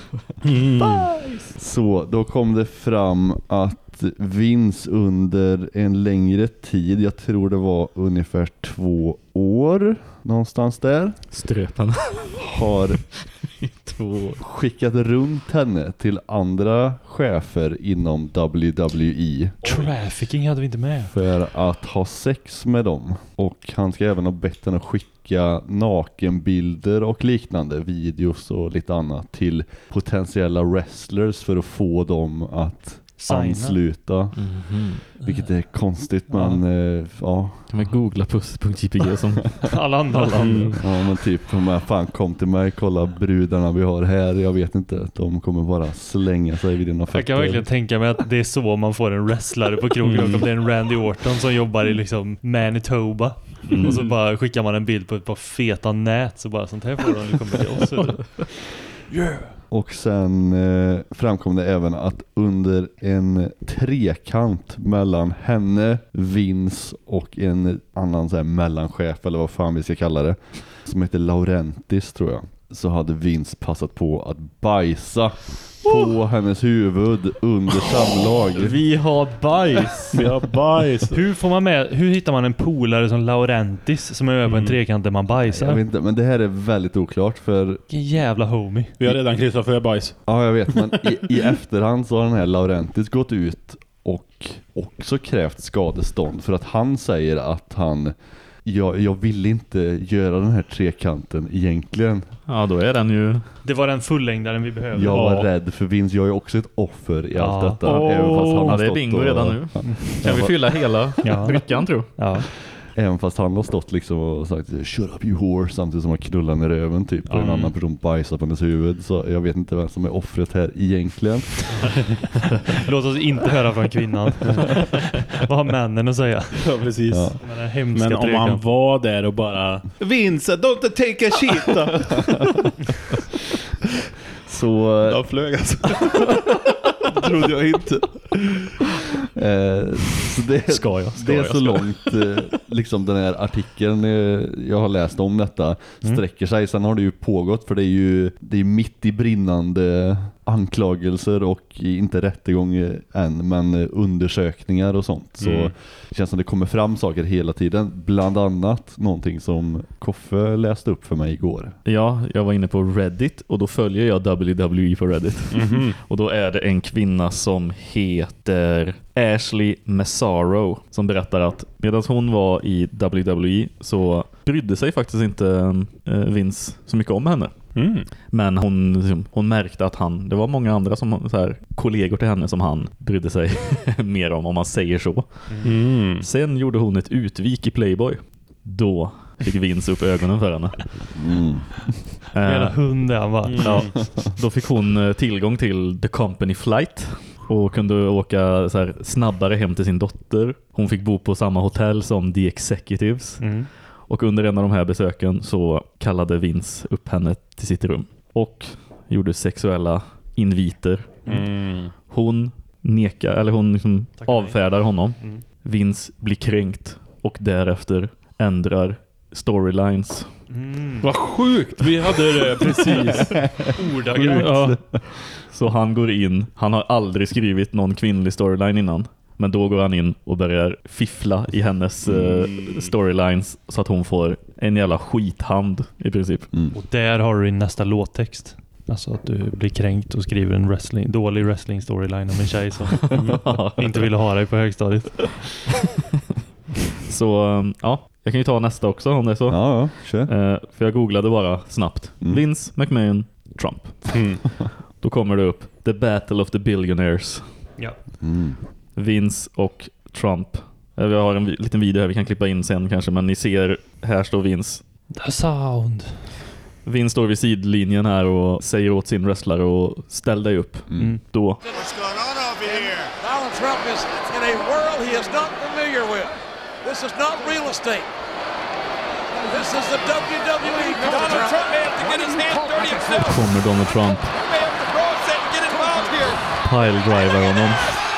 Så då kom det fram att Vince under en längre tid, jag tror det var ungefär två år, någonstans där, Ströpan. har Två. skickat runt henne till andra chefer inom WWE Trafficking hade vi inte med. för att ha sex med dem. Och han ska även ha bett henne skicka nakenbilder och liknande, videos och lite annat till potentiella wrestlers för att få dem att Signa. ansluta. Mhm. Vilket är konstigt men eh, ja. Kan man googla puss.jpg som Alla andra. Ja men typ, här, fan kom till mig, kolla brudarna vi har här, jag vet inte, de kommer bara slänga sig vid dina fötter. Jag kan verkligen tänka mig att det är så man får en wrestlare på krogen och om det är en Randy Orton som jobbar i liksom Manitoba Mm. och så bara skickar man en bild på ett par feta nät så bara sånt här får du om du kommer till oss. du. Och sen eh, framkom det även att under en trekant mellan henne, Vince och en annan så här mellanchef eller vad fan vi ska kalla det, som heter Laurentis tror jag, så hade Vince passat på att bajsa på hennes huvud under samlag. Vi har bajs. Vi har bajs. Hur får man med, hur hittar man en polare som Laurentis som är på en trekant där man Jag bajsar? vet inte, men det här är väldigt oklart för Vilken jävla homie. Vi har redan kryssat för bajs. Ja, jag vet, men i, i efterhand så har den här Laurentis gått ut och också krävt skadestånd för att han säger att han jag, jag vill inte göra den här trekanten egentligen. Ja, då är den ju... Det var den fullängdaren vi behövde. Jag var Ja. rädd för Vince. Jag är också ett offer i allt Ja. detta. Åh. även fast han har Ja, det är bingo och, redan nu. Kan vi fylla hela Ja. brickan tror jag? Ja. Även fast han har stått liksom och sagt Shut up you whore samtidigt som han knullar ner röven typ och en Mm. annan person bajsar på hennes huvud. Så jag vet inte vem som är offret här egentligen. Låt oss inte höra från kvinnan. Vad har männen att säga? Ja, precis. Ja. Men Men om han var där och bara Vince, don't take a shit. Så De flög alltså. Trodde jag inte. Eh, så det, Ska jag? Ska det är jag? så långt eh, liksom den här artikeln eh, jag har läst om detta sträcker sig. Sen har det ju pågått för det är ju det är mitt i brinnande anklagelser och inte rättegång än men undersökningar och sånt. Så Mm. det känns som det kommer fram saker hela tiden. Bland annat någonting som Koffe läste upp för mig igår. Ja, jag var inne på Reddit och då följer jag WWE på Reddit. Och då är det en kvinna som heter Ashley Massaro som berättar att medan hon var i WWE så brydde sig faktiskt inte eh, Vince så mycket om henne. Mm. Men hon, liksom, hon märkte att han, det var många andra som, så här, kollegor till henne som han brydde sig mer om, om man säger så. Mm. Sen gjorde hon ett utvik i Playboy. Då fick Vince upp ögonen för henne. Mm. Jävla Eh, hund är han va? Ja, då fick hon eh, tillgång till The Company Flight och kunde åka så här, snabbare hem till sin dotter. Hon fick bo på samma hotell som The Executives. Mm. Och under en av de här besöken så kallade Vince upp henne till sitt rum och gjorde sexuella inviter. Mm. Hon nekar, eller hon liksom avfärdar honom. Mm. Vince blir kränkt och därefter ändrar storylines. Mm. Vad sjukt, vi hade det precis. Ordagrant. Ja. Så han går in, han har aldrig skrivit någon kvinnlig storyline innan. Men då går han in och börjar fiffla i hennes eh, storylines så att hon får en jävla skithand i princip. Och där har du din nästa låttext. Alltså att du blir kränkt och skriver en wrestling, dålig wrestling storyline om en tjej som inte ville ha dig på högstadiet. Så um, ja, jag kan ju ta nästa också om det är så. Ja, ja, kör. Eh, för jag googlade bara snabbt. Mm. Vince McMahon, Trump. Mm. Då kommer det upp The Battle of the Billionaires. Ja. Mm. Vince och Trump. Eh, Vi har en liten video här vi kan klippa in sen kanske, men ni ser, här står Vince. The sound. Vince står vid sidlinjen här och säger åt sin wrestlare och ställ dig upp. Mm. Då. What's going on over here? Donald Trump is in a world he is not familiar with. This is not real estate. This is the WWE. Donald Trump may have to get his hands dirty himself. Kommer Donald Trump He may have to throw a set and get involved here. piledriver honom.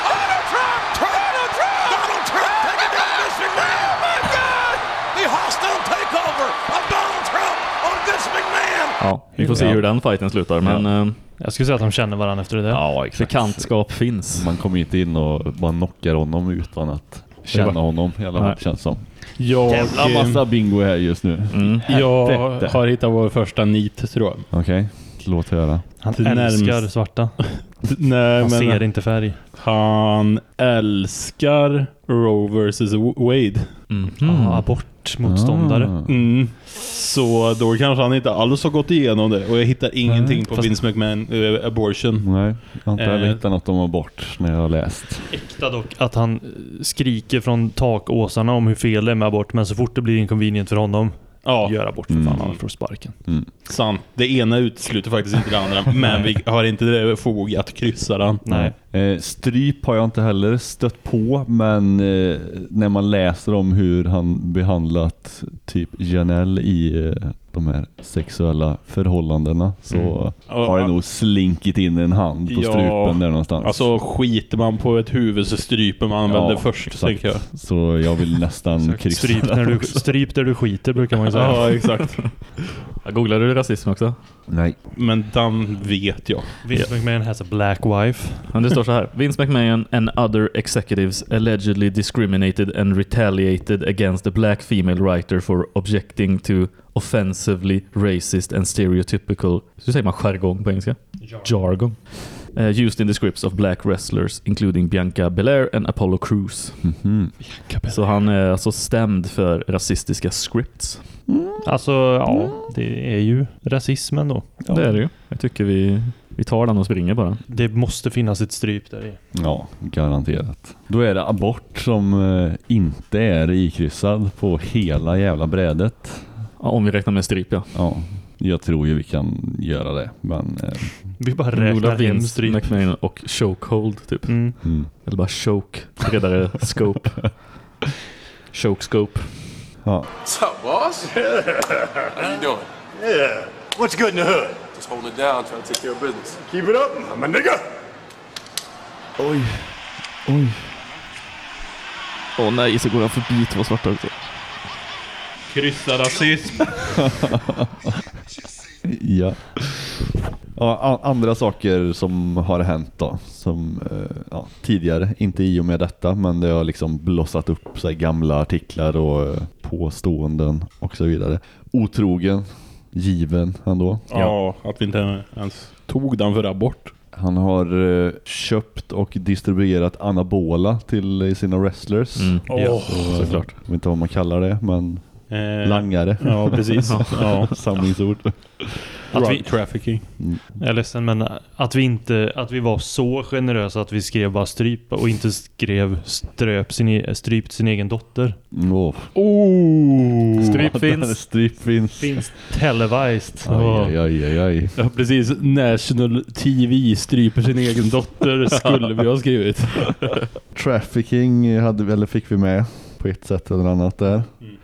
Donald Trump! Donald Trump! Donald Trump taking down Vince McMahon! Oh my God! The hostile takeover of Donald Trump on Vince McMahon! Ja, vi får se Ja. hur den fighten slutar, men eh, Jag skulle säga att de känner varandra efter det. Ja, exakt. bekantskap finns. Man kommer inte in och bara knockar honom utan att känna honom fall, Nej. känns som. Jag, Jävla massa bingo här just nu. Mm. jag har hittat vår första nit tror jag. Okej, låt höra. Han Det närmst- älskar svarta. Nej, Han men ser inte färg. han älskar Roe vs Wade. Mhm. Ja, abortmotståndare. Ah. Mm. Så då kanske han inte alls har gått igenom det. Och jag hittar ingenting på fast- Vince McMahon äh, abortion. Nej, jag har inte Eh. heller hittat något om abort när jag har läst. Äkta dock att han eh, skriker från takåsarna om hur fel det är med abort. Men så fort det blir inconvenient för honom, Ja, gör abort för Mm. fan, annars får sparken. sant. Det ena utesluter faktiskt inte det andra. men vi har inte det fog att kryssa den. Nej. Eh, stryp har jag inte heller stött på, men eh, när man läser om hur han behandlat typ Janelle i eh, de här sexuella förhållandena så har det nog slinkit in en hand på Ja. strupen där någonstans. Alltså skiter man på ett huvud så stryper man väl Ja, det först, exakt. tänker jag. Så jag vill nästan kryssa Stryp, när du, stryp där du skiter brukar man ju säga. Ja, exakt. Jag googlade du rasism också? Nej. Men den vet jag. Vince McMahon has a black wife. Men det står så här. Vince McMahon and other executives allegedly discriminated and retaliated against a black female writer for objecting to offensively racist and stereotypical, hur säger man jargong på engelska? Jargon. Uh, used in the scripts of black wrestlers including Bianca Belair and Apollo Crews. Mhm. Så han är alltså stämd för rasistiska scripts. Alltså, ja, det är ju rasismen då. Det är det ju. Jag tycker vi, vi tar den och springer bara. Det måste finnas ett stryp där i. Ja, garanterat. Då är det abort som eh, inte är ikryssad på hela jävla brädet. Ja, om vi räknar med stryp ja. Ja, jag tror ju vi kan göra det, men... Eh, Vi bara räknar hem stryp. McMahon och chokehold typ. Mm. mm. Eller bara choke, bredare scope. choke scope. Ja. What's up, boss? How you doing? Yeah. What's good in the hood? Just holding it down, trying to take care of business. Keep it up. I'm a nigga. Oj. Oj. Åh nej, så går jag förbi två svarta också. Kryssa rasism. Ja. ja. Andra saker som har hänt då, som eh, ja, tidigare, inte i och med detta, men det har liksom blossat upp så här gamla artiklar och eh, påståenden och så vidare. Otrogen, given ändå. Ja, att vi inte ens tog den för abort. Han har eh, köpt och distribuerat anabola till sina wrestlers. Mm. Ja, Så, såklart. Jag vet inte vad man kallar det, men Eh, langare. Ja, precis. ja. Samlingsord. Att vi, Drug trafficking. jag är ledsen men att vi inte, att vi var så generösa att vi skrev bara stryp och inte skrev ströp sin, e- strypt sin egen dotter. Oh. Oh! Stryp finns. Stryp finns. Finns televised. Aj, aj, aj, aj. Ja, precis. National TV stryper sin egen dotter skulle vi ha skrivit. Trafficking hade, eller fick vi med på ett sätt eller annat där. Mm.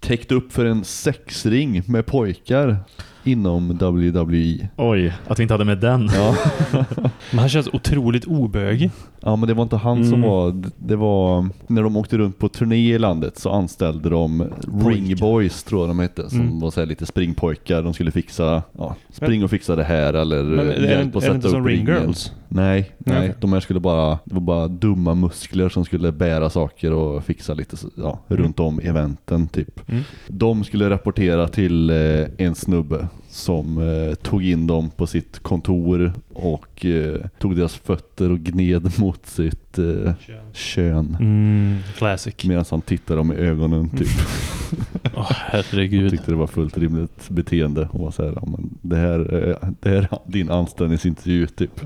Täckt upp för en sexring med pojkar. inom WWE. Oj, att vi inte hade med den. Ja. Men han känns otroligt obögig. Ja, men det var inte han som Mm. var... Det var... När de åkte runt på turné i landet så anställde de Ring Boys, tror jag de hette. Som Mm. var så här lite springpojkar. De skulle fixa... Ja, spring och fixa det här eller Men hjälp det sätta upp som Ring ringen. Girls? Nej, Nej, nej. okej. De här skulle bara... Det var bara dumma muskler som skulle bära saker och fixa lite ja, runt om eventen typ. Mm. De skulle rapportera till eh, en snubbe som eh, tog in dem på sitt kontor och eh, tog deras fötter och gned mot sitt eh, kön. Mm, classic. Medan han tittade dem i ögonen typ. Åh, herregud. Tyckte det var fullt rimligt beteende. Och var så här, men det, här, eh, det här är din anställningsintervju typ.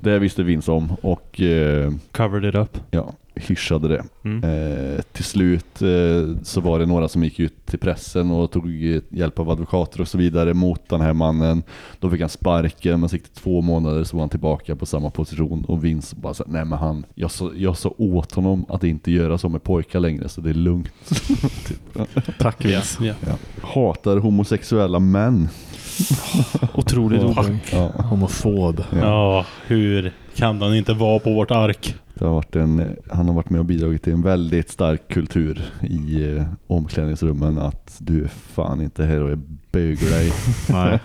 Det här visste Vince om och eh, Covered it up. ja, hyschade det. Mm. Eh, till slut eh, så var det några som gick ut till pressen och tog hjälp av advokater och så vidare mot den här mannen. Då fick han sparken men det två månader så var han tillbaka på samma position och Vince bara så, nej men han, jag sa, jag sa åt honom att inte göra så med pojkar längre så det är lugnt. typ. Tack Vince. Ja. Ja. Hatar homosexuella män. Otroligt Ja. obög. Ja. Homofob. Ja, hur kan den inte vara på vårt ark? Det har varit en, han har varit med och bidragit till en väldigt stark kultur i eh, omklädningsrummen att du är fan inte här och är böglar dig. Nej.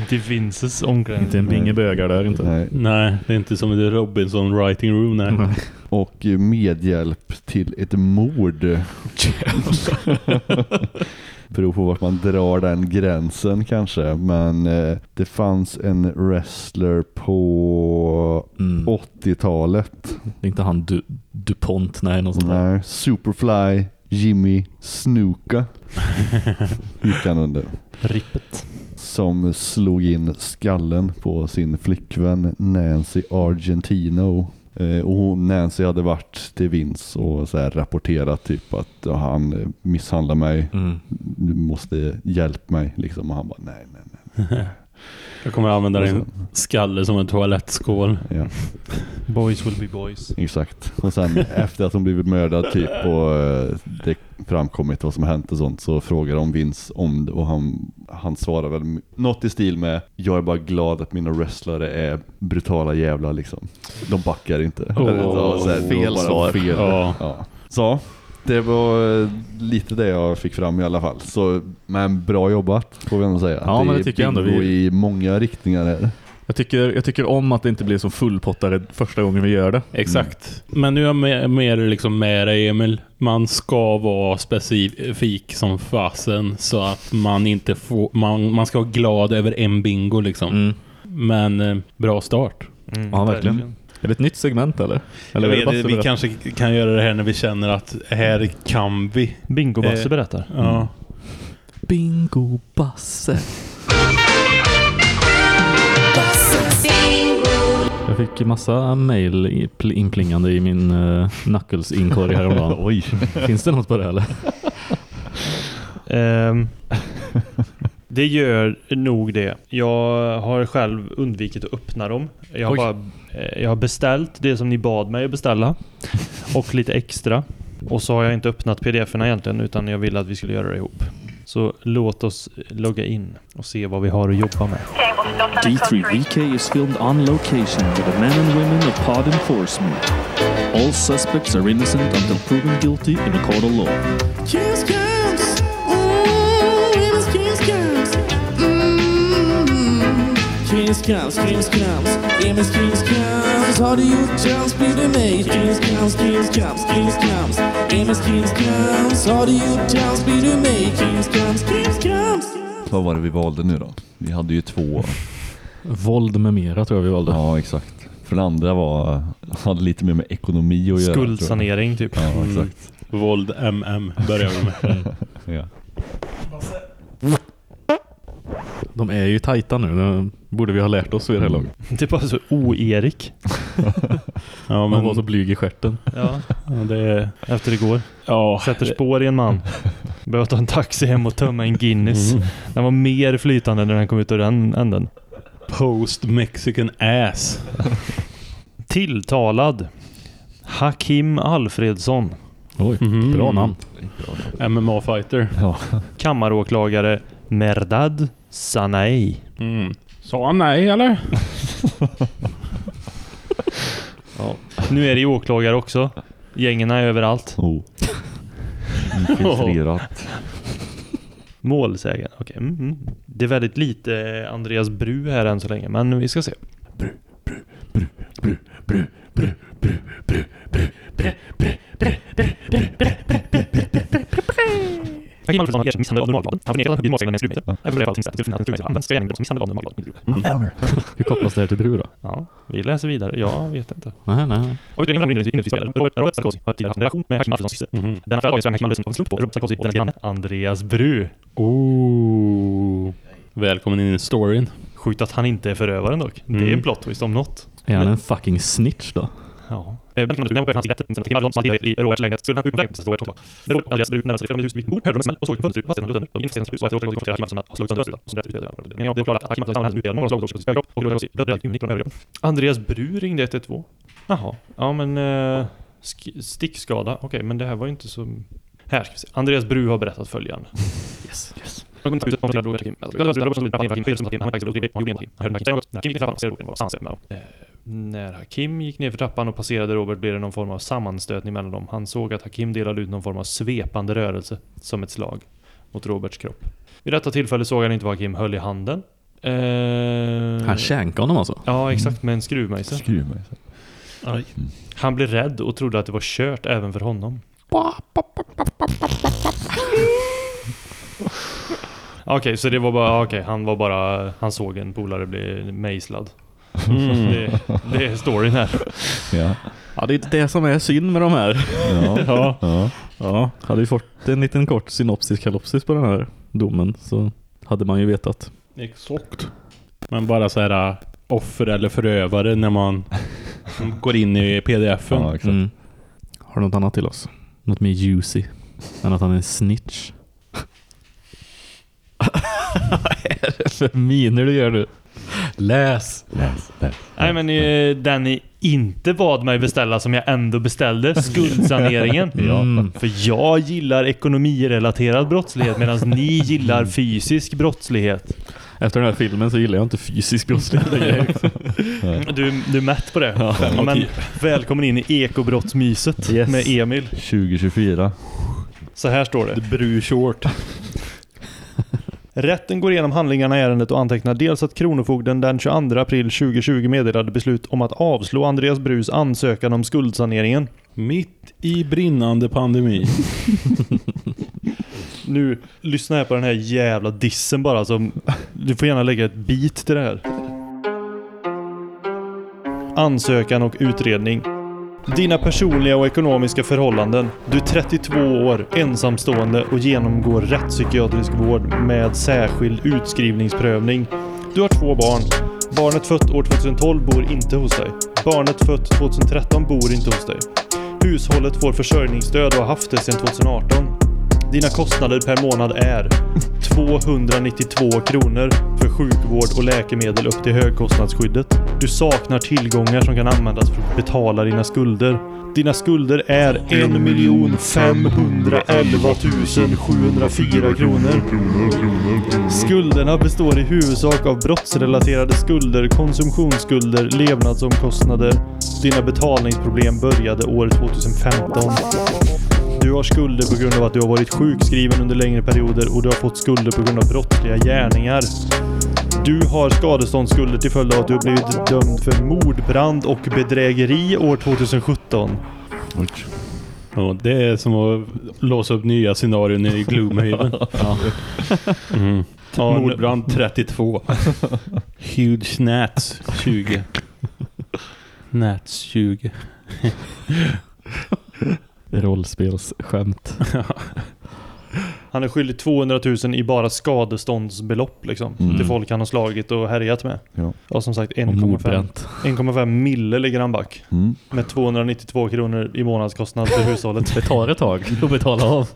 Inte Vinces omklädning. Inte en binge bögar där inte. Nej. Nej, det är inte som i Robinson Writing Room. Nej. Och eh, medhjälp till ett mord. Beror på vart man drar den gränsen kanske. Men eh, det fanns en wrestler på Mm. 80-talet. Det är inte han du, DuPont, nej någon sån där. Nej, Superfly Jimmy Snuka gick han under. Rippet. Som slog in skallen på sin flickvän Nancy Argentino. Eh, och hon, Nancy hade varit till Vince och så här rapporterat typ att ja, han misshandlar mig. Mm. Du måste hjälpa mig liksom. Och han bara nej, nej, nej. Jag kommer använda Och din skalle som en toalettskål. Ja, Boys will be boys. exakt. Och sen efter att hon blivit mördad typ och eh, det framkommit vad som har hänt och sånt så frågar de Vince om det och han, han svarar väl något i stil med Jag är bara glad att mina wrestlare är brutala jävlar liksom. De backar inte. Åh, Eller så- så här, fel svar. Fel. Ja. Ja. Så, det var eh, lite det jag fick fram i alla fall. Så, men bra jobbat får vi ändå säga. Ja, men det är tycker jag ändå. bingo Vi- i många riktningar här. Jag, tycker, jag tycker om att det inte blir som fullpottare första gången vi gör det. Exakt. Men nu är jag mer, mer liksom med dig Emil. Man ska vara specifik som fasen så att man inte får... Man, man ska vara glad över en bingo liksom. Mm. Men eh, bra start. Mm, Ja, verkligen. Är det ett nytt segment eller? eller vet, Basse vi berättar? kanske kan göra det här när vi känner att här kan vi. Bingo-Basse Eh, berättar. Ja. Bingo Basse. Jag fick massa mail inplingande i min uh, Knuckles-inkorg häromdagen. Oj. Finns det något på det eller? Ehm, det gör nog det. Jag har själv undvikit att öppna dem. Jag har, bara, eh, jag har beställt det som ni bad mig att beställa. Och lite extra. Och så har jag inte öppnat pdf-erna egentligen utan jag ville att vi skulle göra det ihop. Så låt oss logga in och se vad vi har att jobba med. D3VK is filmed on location with the men and women of pod enforcement. All suspects are innocent until proven guilty in a court of law. Mm. Kiss counts. Emils counts. Har du gjort chanspel med mig? Kiss counts, kiss counts, kiss counts. Emils counts. Har du gjort chanspel med mig? Kiss counts, kiss counts. Vad var det vi valde nu då? Vi hade ju två. Våld med mera tror jag vi valde. Ja, exakt. För det andra var, hade lite mer med ekonomi att göra. Skuldsanering typ. Ja, exakt. Våld MM börjar vi med. Ja. De är ju tajta nu. Det borde vi ha lärt oss vid det här laget. Det är bara så o-Erik. Ja, men var så blyg i stjärten. Ja, ja, det är... efter det går. Ja, Sätter spår i en man. Behöver ta en taxi hem och tömma en Guinness. Mm. Den var mer flytande när den kom ut ur den änden. Post Mexican ass. Tilltalad. Hakim Alfredsson. Oj, Mhm. bra namn. MMA-fighter. Ja. Kammaråklagare Merdad Sanai. Mm. Sa han nej eller? Ja. Nu är det ju åklagare också. Gängen är överallt. Oh. Infiltrerat. Målsägaren. Okej. Mm, mm. Det är väldigt lite Andreas Bru här än så länge, men vi ska se. Hakim Alfredsson har erkänt misshandel av normalgraden. Han förnekar att han blivit målsägande med skruvmejsel. Även för det fall tingsrätten skulle finna att skruvmejsel används ska gärningen bedömas som misshandel av normalgraden. Hur kopplas det här till Bru då? Ja, vi läser vidare. Jag vet inte. Nej, nej, nej. Och utredningen framgår inledningsvis spelaren Robert Robert Sarkozy har tidigare haft en relation med Hakim Alfredssons syster. Mhm. Denna affär avgörs Hakim Alfredsson på en slump på Robert Sarkozy och dennes granne Andreas Bru. Oh. Välkommen in i storyn. Sjukt att han inte är förövaren dock. Det är Mm. en plot twist om något. Är han en fucking snitch då? Ja. Eh, i Roberts lägenhet skulle han När Robert Andreas Bru närmade sig fram bord hörde de en smäll och såg fastigheten. De hus och konstaterade Hakim att slagit sönder. Som. Men att Hakim och överkropp och. Andreas ringde 112. Jaha. Ja men eh, sk- stickskada. Okej men det här var ju inte så... Här ska vi se. Andreas Bru har berättat följande. Yes. yes. När Hakim gick ner för trappan och passerade Robert blev det någon form av sammanstötning mellan dem. Han såg att Hakim delade ut någon form av svepande rörelse, som ett slag, mot Roberts kropp. Vid detta tillfälle såg han inte vad Hakim höll i handen. Eh, Han känkade honom alltså? Ja, exakt, med en skruvmejsel. Skruvmejsel. Aj. Han blev rädd och trodde att det var kört även för honom. Okej, så det var bara, okej, han var bara, han såg en polare bli mejslad. Mm. Det, det är storyn här. Ja. Ja, det är det som är synd med de här. Ja. ja. Ja. ja. Hade vi fått en liten kort synopsis kalopsis på den här domen så hade man ju vetat. Exakt. Men bara så här äh, offer eller förövare när man går in i pdf-en. Ja. Mm. Har du något annat till oss? Något mer juicy? Än att han är en snitch? Vad är det för miner du gör nu? Läs! Läs, läs. Nej men eh, den ni inte bad mig beställa som jag ändå beställde, skuldsaneringen. Mm. För jag gillar ekonomirelaterad brottslighet medan ni gillar fysisk brottslighet. Efter den här filmen så gillar jag inte fysisk brottslighet längre. Du, du är mätt på det. Ja. Men välkommen in i ekobrottsmyset Yes. med Emil. 2024. Så här står det. Bru short. Rätten går igenom handlingarna i ärendet och antecknar dels att Kronofogden den 22 april 2020 meddelade beslut om att avslå Andreas Brus ansökan om skuldsaneringen. Mitt i brinnande pandemi. Nu, lyssna här på den här jävla dissen bara. Som, du får gärna lägga ett beat till det här. Ansökan och utredning. Dina personliga och ekonomiska förhållanden. Du är 32 år, ensamstående och genomgår rättspsykiatrisk vård med särskild utskrivningsprövning. Du har två barn. Barnet fött år 2012 bor inte hos dig. Barnet fött 2013 bor inte hos dig. Hushållet får försörjningsstöd och har haft det sedan 2018. Dina kostnader per månad är 292 kronor för sjukvård och läkemedel upp till högkostnadsskyddet. Du saknar tillgångar som kan användas för att betala dina skulder. Dina skulder är 1 511 704 kronor. Skulderna består i huvudsak av brottsrelaterade skulder, konsumtionsskulder, levnadsomkostnader. Dina betalningsproblem började år 2015. Du har skulder på grund av att du har varit sjukskriven under längre perioder och du har fått skulder på grund av brottsliga gärningar. Du har skadeståndsskulder till följd av att du har blivit dömd för mordbrand och bedrägeri år 2017. Ja, det är som att låsa upp nya scenarion i Gloomhaven. Ja. Mm. Ja, Mordbrand 32. Huge Nats 20. Nats 20. Rollspelsskämt. Han är skyldig 200 000 i bara skadeståndsbelopp liksom. Mm. Till folk han har slagit och härjat med. Ja. Och som sagt Och 1,5 mordbränt. 1,5 mille ligger han back. Mm. Med 292 kronor i månadskostnad för hushållet. Det tar ett tag att betala av.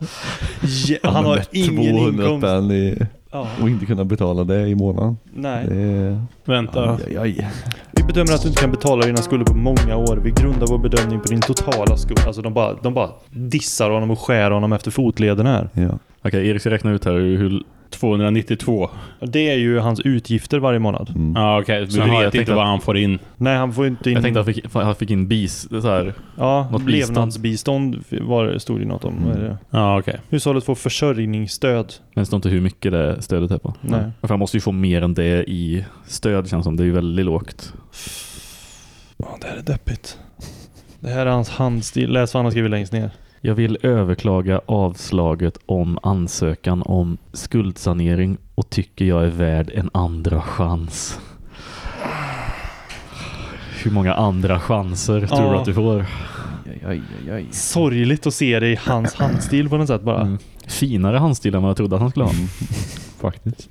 Ja, han har ingen 200 inkomst. i, Ja. och inte kunna betala det i månaden. Nej. Det. Vänta. Aj, aj, aj. Vi bedömer att du inte kan betala dina skulder på många år. Vi grundar vår bedömning på din totala skuld. Alltså de bara, de bara dissar honom och skär honom efter fotleden här. Ja. Okej, Erik ska räkna ut här hur 292. Det är ju hans utgifter varje månad. Mm. Ja, okej. Så Vi har jag vet inte vad han får in. Nej, han får inte in... Jag tänkte att han fick, han fick in bis, så här. Ja, något bistånd. levnadsbistånd var, stod det något om. Det? Ja, okej. Hushållet får försörjningsstöd. Men det står inte hur mycket det stödet är på. Nej. För han måste ju få mer än det i stöd känns som. Det är ju väldigt lågt. Ja, det här är deppigt. Det här är hans handstil. Läs vad han har skrivit längst ner. Jag vill överklaga avslaget om ansökan om skuldsanering och tycker jag är värd en andra chans. Hur många andra chanser tror du Ja. att du får? Sorgligt att se det i hans handstil på något sätt bara. Mm. Finare handstil än vad jag trodde att han skulle ha. Faktiskt.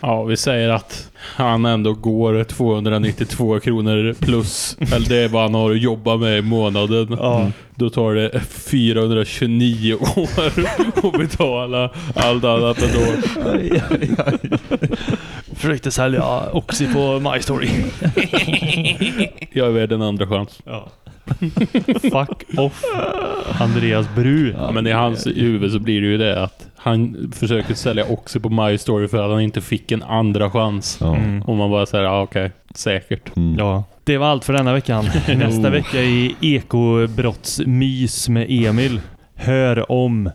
Ja, vi säger att han ändå går 292 kronor plus. Eller det är vad han har att jobba med i månaden. Ja. Då tar det 429 år att betala allt annat ändå. Försökte sälja Oxy på My Story. Jag är värd en andra chans. Ja. Fuck off. Andreas Bru. Ja, men i hans huvud så blir det ju det att han försöker sälja också på My Story för att han inte fick en andra chans. Ja. Mm. Och man bara säger, ja okej, säkert. Mm. Ja. Det var allt för denna veckan. Nästa Oh. vecka i ekobrottsmys med Emil. Hör om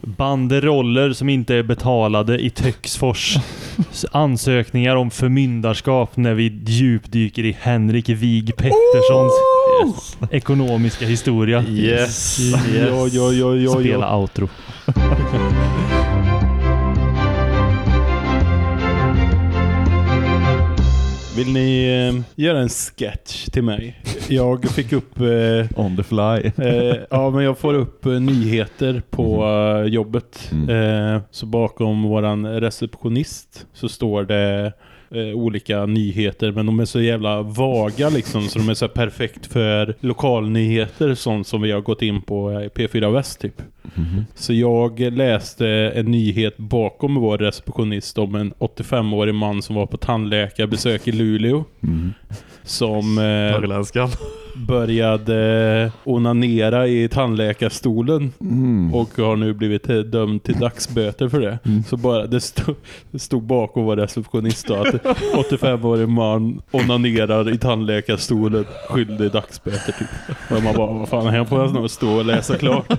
banderoller som inte är betalade i Töcksfors. Ansökningar om förmyndarskap när vi djupdyker i Henrik Wig Petterssons ekonomiska historia. Yes. Ja, ja, ja, ja, Spela ja. outro. Vill ni eh, göra en sketch till mig? Jag fick upp... Eh, On the fly. Eh, ja, men jag får upp eh, nyheter på eh, jobbet. Mm. Eh, så bakom våran receptionist så står det eh, olika nyheter. Men de är så jävla vaga liksom. Så de är så här perfekt för lokalnyheter. Sånt som vi har gått in på eh, i P4 Väst typ. Mhm. Så jag läste en nyhet bakom vår receptionist om en 85-årig man som var på tandläkarbesök i Luleå. Mm. Som eh, började onanera i tandläkarstolen Mm. och har nu blivit eh, dömd till dagsböter för det. Så bara det stod, det stod bakom vår receptionist då, att 85-årig man onanerar i tandläkarstolen skyldig dagsböter typ. Och man bara, vad fan, här får jag snart stå och läsa klart.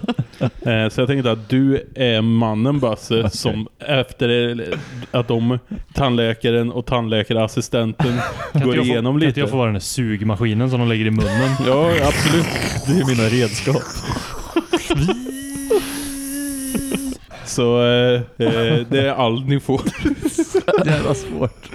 Eh, så jag tänkte att du är mannen Basse som efter att de tandläkaren och tandläkarassistenten går jag få- igenom Kan inte lite. jag få vara den där sugmaskinen som de lägger i munnen? Ja, absolut. Det är mina redskap. Så eh, eh, det är allt ni får. Det var svårt.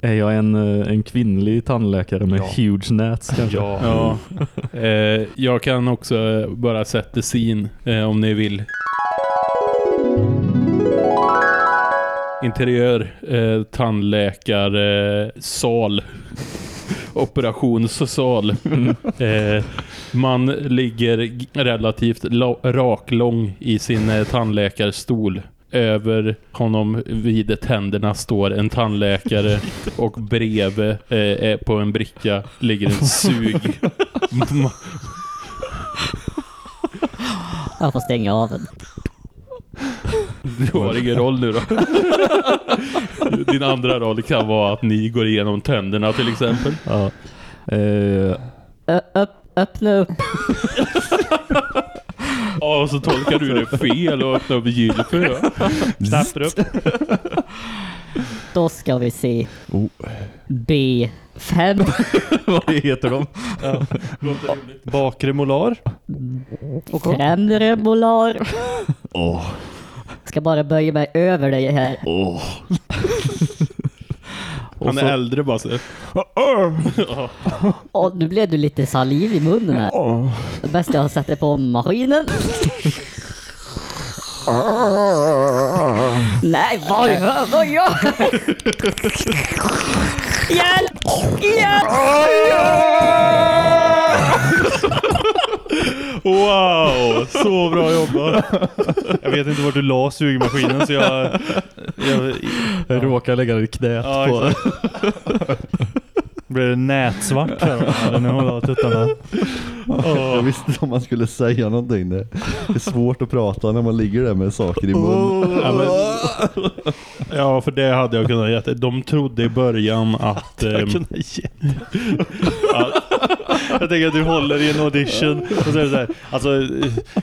Är jag en, eh, en kvinnlig tandläkare med huge nats kanske? Ja. Ja. Eh, jag kan också eh, bara sätta scene eh, om ni vill. Interiör, eh, tandläkare, eh, sal. Operationssal. Eh, man ligger relativt la- raklång i sin eh, tandläkarstol. Över honom vid tänderna står en tandläkare och bredvid eh, på en bricka ligger en sug. Jag får stänga av den. Du har ingen roll nu då. Din andra roll kan vara att ni går igenom tänderna till exempel. Ja. Eh, Ö- öpp, öppna upp. Ja, och så tolkar du det fel och öppnar upp gylfen. Snabbt upp. Då ska vi se. Oh. B5. vad heter de? Bakre molar. Främre molar. Åh. Ska bara böja mig över dig här. Åh. Han är äldre bara så. Och nu blev du lite saliv i munnen här. Det bästa jag har sett är på maskinen. Nej, vad gör vad gör Hjälp! Wow, så bra jobbat. Jag vet inte vart du la sugmaskinen så jag... jag Jag råkar lägga den i knät Ja, på... blev det nätsvart här när hon la tuttarna. Jag visste inte om man skulle säga någonting. Det är svårt att prata när man ligger där med saker i mun. Ja, men, ja, för det hade jag kunnat ge. De trodde i början att... Jag ehm, kunde ge. Jag tänker att du håller i en audition och så är det så här, alltså,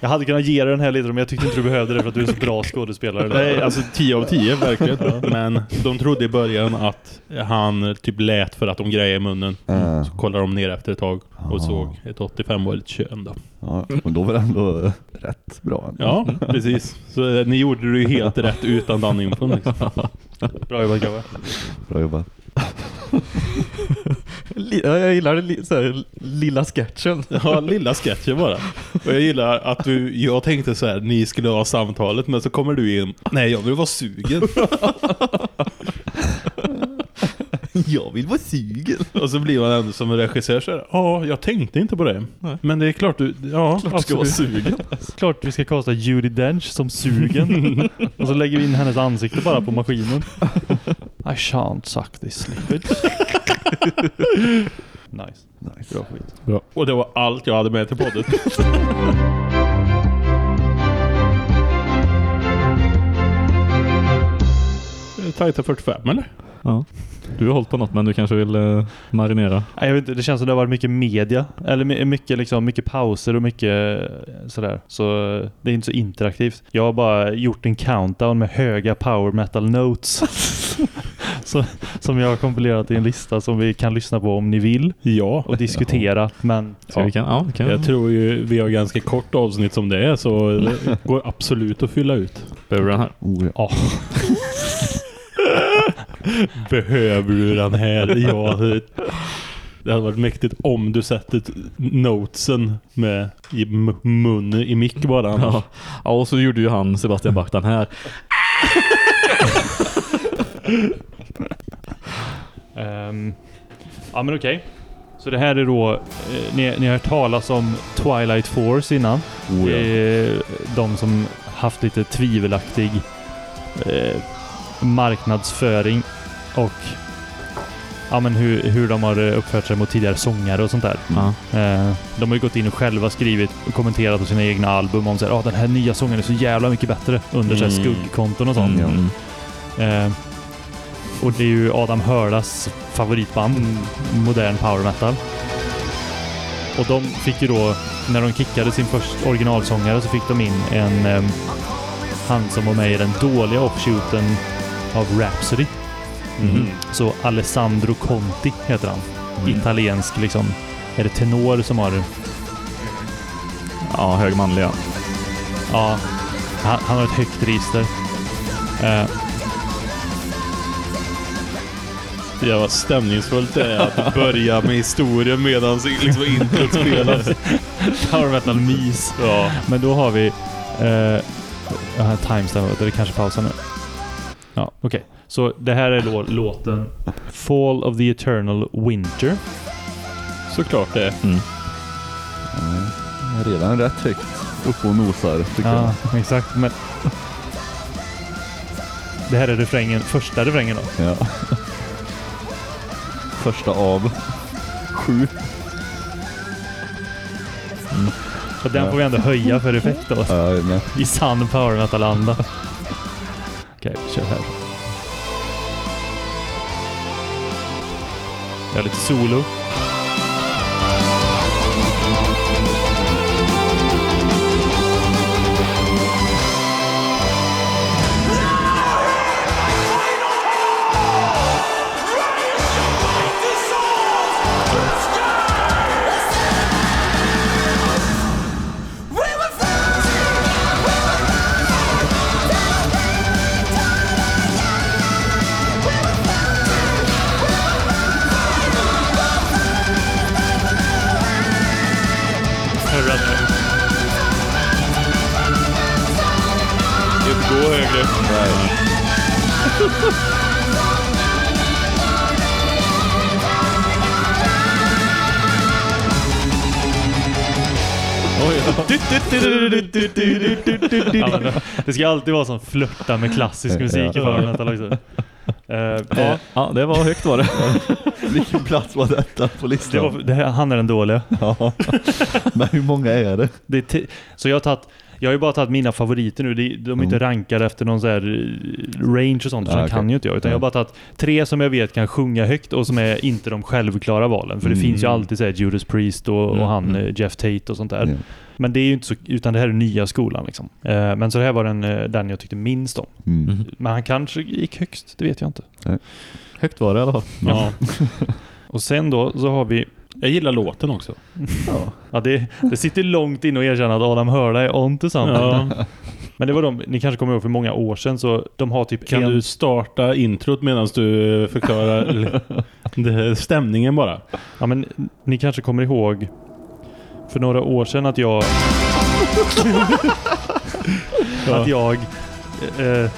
jag hade kunnat ge dig den här lite men jag tyckte inte du behövde det för att du är så bra skådespelare. Nej, alltså 10 av 10 verkligen. Men de trodde i början att han typ lät för att de grejade i munnen. Mm. Så kollade de ner efter ett tag och såg ett 85-årigt kön då. Ja, men då var det ändå rätt bra. Ja, precis. Så eh, ni gjorde det ju helt rätt utan den infon liksom. Bra jobbat grabbar. Bra jobbat. Ja, Jag gillar det så här, lilla sketchen. Ja, lilla sketchen bara. Och jag gillar att du, jag tänkte så här, ni skulle ha samtalet, men så kommer du in, nej jag vill vara sugen. Jag vill vara sugen. Och så blir man ändå som en regissör så här, ja, jag tänkte inte på det. Men det är klart du, ja, Klart du ska vara sugen. Klart vi ska kasta Judi Dench som sugen. och så lägger vi in hennes ansikte bara på maskinen. I shan't suck this liquid. nice. Nice. Bra skit. Bra. Och det var allt jag hade med till podden. Tajta 45 eller? Ja. Du har hållit på något men du kanske vill eh, marinera. Nej, jag vet inte, det känns som det har varit mycket media. Eller my- mycket, liksom, mycket pauser och mycket eh, sådär. Så eh, det är inte så interaktivt. Jag har bara gjort en countdown med höga power metal notes. så, som jag har kompilerat i en lista som vi kan lyssna på om ni vill. Ja. Och diskutera. Men Så vi kan, ja, kan. Jag tror ju vi har ganska kort avsnitt som det är så det går absolut att fylla ut. Behöver du den här? Oh, ja. ja. Behöver du den här? Ja, det, hade varit mäktigt om du sätter notesen med i munnen i mick bara. Ja. ja, och så gjorde ju han Sebastian Bach den här. Ehm, ja men okej. Så det här är då, eh, ni, ni har hört talas om Twilight Force innan. Oh, ja. Är de som haft lite tvivelaktig eh, marknadsföring och ja, men hur, hur de har eh, uppfört sig mot tidigare sångare och sånt där. Ja. Eh, de har ju gått in och själva skrivit och kommenterat på sina egna album om att ah, den här nya sången är så jävla mycket bättre under så här Mm. skuggkonton och sånt. Mm. Eh, och det är ju Adam Hörlas favoritband, modern power metal. Och de fick ju då, när de kickade sin första originalsångare så fick de in en em, han som var med i den dåliga offshooten av Rhapsody. Mhm. Så Alessandro Conti heter han. Italiensk liksom. Är det tenor som har... Ja, högmanliga. Ja, han, han har ett högt register. Eh, Det var stämningsfullt det är att börja med historien medan liksom introt spelas. Power metal mys. Ja. Men då har vi... Eh, jag har timestamp, det kanske pausar nu. Ja, okej. Så det här är då låten Fall of the Eternal Winter. Såklart det. Mm. Ja, Redan rätt högt uppe och nosar tycker Ja, exakt. Men det här är refrängen, första refrängen då. jag. Ja. Första av sju. Så den får vi ändå höja för effekt då. Ja. I sann power metal-anda. Okej, vi kör här. Jag har lite solo. Ja, men det- ska alltid vara som flörta med klassisk musik i metal också. Eh, Ja, ja, det var högt var det. Vilken plats var detta på Det listan? var, det här, han är den dåliga. Ja. Men hur många är det? Det är så jag har tagit jag har ju bara tagit mina favoriter nu. De, de är inte rankade efter någon så här eh, range och sånt, för Ah, okej. kan ju inte jag. Utan jag har bara tagit tre som jag vet kan sjunga högt och som är inte de självklara valen. För det Mm. finns ju alltid så här Judas Priest och, och Mm, han mm. eh, Jeff Tate och sånt där. Ja. Men det är ju inte så, utan det här är nya skolan liksom. Eh, Men så det här var den, eh, den jag tyckte minst om. Mm. Men han kanske gick högst, det vet jag inte. Högt var det i alla fall. Ja. Och sen då så har vi Jag gillar låten också. Ja, det, det sitter långt in att erkänna att Adam Hörla är onto something. Ja. Men det var de, ni kanske kommer ihåg för många år sedan så de har typ Kan en... du starta introt medan du förklarar stämningen bara? Ja men ni kanske kommer ihåg för några år sedan att jag... att jag... Eh,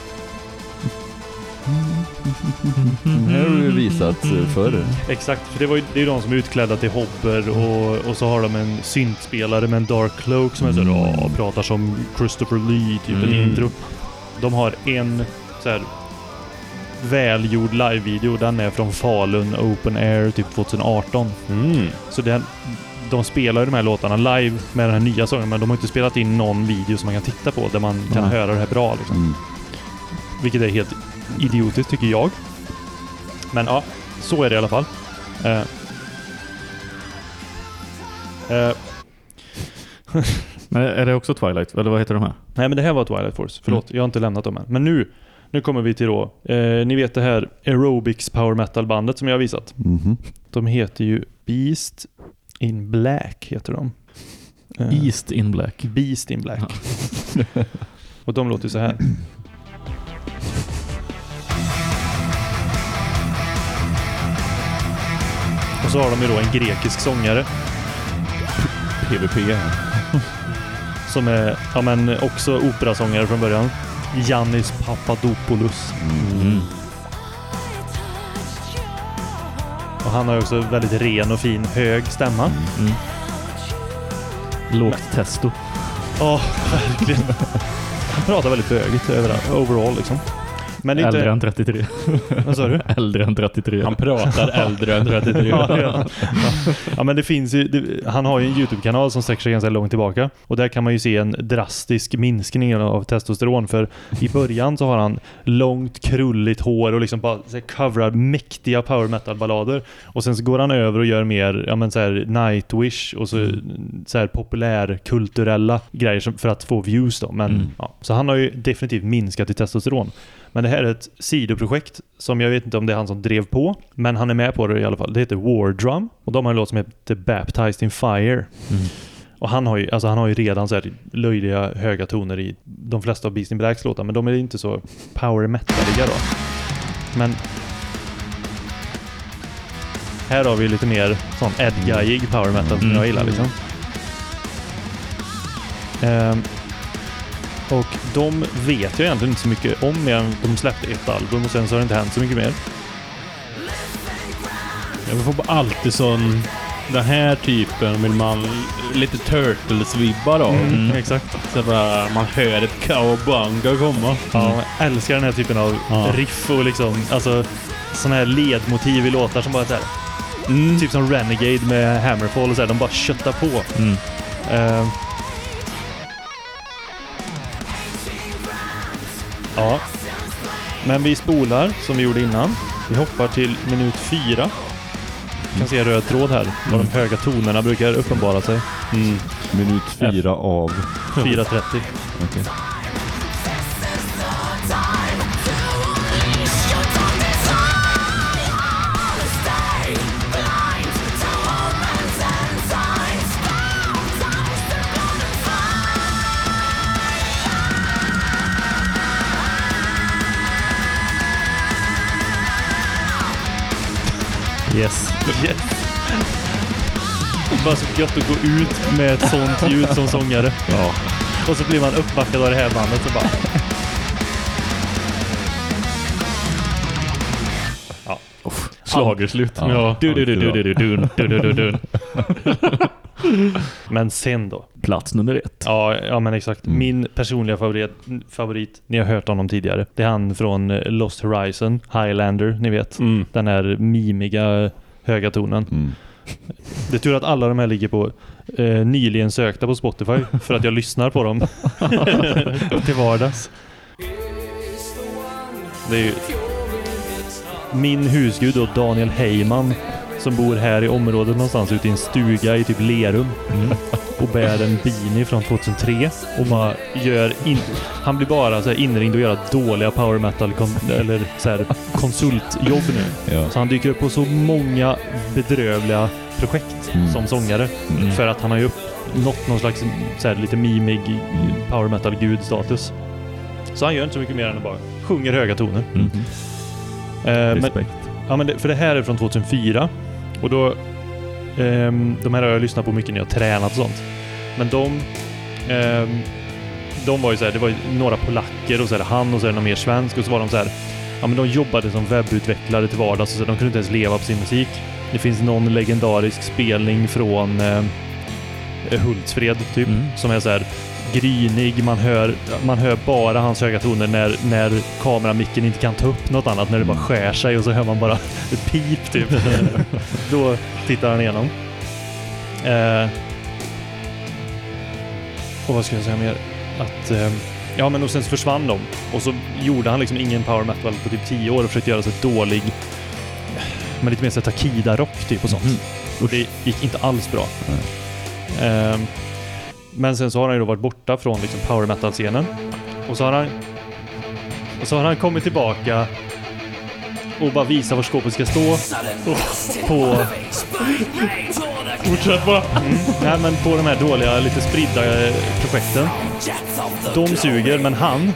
Det här har du ju visat eh, förr. exakt, för det, var ju, det är ju de som är utklädda till hobber och, och så har de en syntspelare med en dark cloak som är så här, "Åh", pratar som Christopher Lee, typ en Mm. intro. De har en så här välgjord live-video. Den är från Falun Open Air typ 2018. Mm. Så den, de spelar ju de här låtarna live med den här nya sången men de har inte spelat in någon video som man kan titta på där man kan Nej. höra det här bra. Liksom. Mm. Vilket är helt idiotiskt tycker jag. Men ja, så är det i alla fall. Eh. Eh. Men är det också Twilight? Eller vad heter de här? Nej men det här var Twilight Force. Förlåt, jag har inte lämnat dem än. Men nu, nu kommer vi till då, eh, ni vet det här Aerobics Power Metal bandet som jag har visat. Mhm. De heter ju Beast in Black heter de. Eh, East in Black. Beast in Black. Och de låter så här. Och så har de ju då en grekisk sångare PVP. som är ja, men också operasångare från början. Yannis Papadopoulos. Mm. Och han har också väldigt ren och fin hög stämma. Mm. Lågt testo. Ja, verkligen. Han pratar väldigt bögigt överallt, overall liksom. Men det är inte... Äldre än 33. Vad sa du? Äldre än 33. Han pratar äldre än 33. Ja, han. ja, men det finns ju, det, han har ju en YouTube-kanal som sträcker sig ganska långt tillbaka. Och där kan man ju se en drastisk minskning av testosteron. För i början så har han långt krulligt hår och liksom bara så här, coverar mäktiga power metal-ballader. Och sen så går han över och gör mer, ja men så här Nightwish och så, så här populärkulturella grejer som, för att få views då. Men, Mm. ja, så han har ju definitivt minskat i testosteron. Men det här är ett sidoprojekt som jag vet inte om det är han som drev på, men han är med på det i alla fall. Det heter War Drum och de har en låt som heter Baptized in Fire. Mm. Och han har ju, alltså han har ju redan så löjliga höga toner i de flesta av Beast in Blacks låtar, men de är inte så power metaliga då. Men här har vi lite mer sån Edguyig power metal som Mm. jag gillar liksom. Ehm, och de vet jag egentligen inte så mycket om mer än de släppte ett album och sen så har det inte hänt så mycket mer. Jag får bara alltid sån... Den här typen vill man... Lite Turtles-vibbar av. Mm, exakt. Så bara, man hör ett cowabunga komma. Ja, jag älskar den här typen av Ja. riff och liksom, alltså sådana här ledmotiv i låtar som bara såhär, Mm. typ som Renegade med Hammerfall och så här, de bara köttar på. Mm. Eh, ja. Men vi spolar som vi gjorde innan. Vi hoppar till minut fyra. Vi kan se röd tråd här, var de höga tonerna brukar uppenbara sig. Mm. Minut fyra av... 4.30. Okej. Yes. Yes. Bara så gött att gå ut med ett sånt ljud som sångare. Ja. Och så blir man uppbackad av det här bandet och bara... Ja. Schlagerslut. Ja. Du, du, du, du, du, du, du, du, du, dun. Men sen då? Plats nummer ett. Ja, ja men exakt. Mm. Min personliga favorit, favorit, ni har hört honom tidigare. Det är han från Lost Horizon, Highlander, ni vet. Mm. Den här mimiga höga tonen. Det är tur att alla de här ligger på eh, nyligen sökta på Spotify för att jag lyssnar på dem till vardags. Det är ju min husgud då, Daniel Heyman som bor här i området någonstans ute i en stuga i typ Lerum och bär en beanie från 2003 och bara gör in, han blir bara så här inringd och göra dåliga power metal eller så här konsultjobb nu. Ja. Så han dyker upp på så många bedrövliga projekt Mm. som sångare Mm. för att han har ju uppnått någon slags så här, lite mimig power metal gud-status. Så han gör inte så mycket mer än att bara sjunger höga toner. Mm. Eh, men, Respekt. ja, men det, för det här är från 2004. Och då... ehm, de här har jag lyssnat på mycket när jag har tränat och sånt. Men de... ehm, de var ju så här, det var ju några polacker och så är det han och så är det någon mer svensk och så var de så här... Ja men de jobbade som webbutvecklare till vardags och så de kunde inte ens leva på sin musik. Det finns någon legendarisk spelning från eh, Hultsfred typ, som är så här grynig, man hör, man hör bara hans höga toner när, när kameramicken inte kan ta upp något annat, när det bara skär sig och så hör man bara ett pip typ. Då tittar han igenom. Eh, och vad ska jag säga mer? Att, eh, ja men och sen så försvann de. Och så gjorde han liksom ingen power metal på typ 10 år och försökte göra sig dålig, men lite mer så här Takida-rock typ och sånt. Och det gick inte alls bra. Eh, men sen så har han ju då varit borta från liksom power metal-scenen. Och så har han och så har han kommit tillbaka och bara visat var skåpet ska stå. På... Fortsätt bara. Mm. Nej men på de här dåliga, lite spridda eh, projekten. De suger, men han...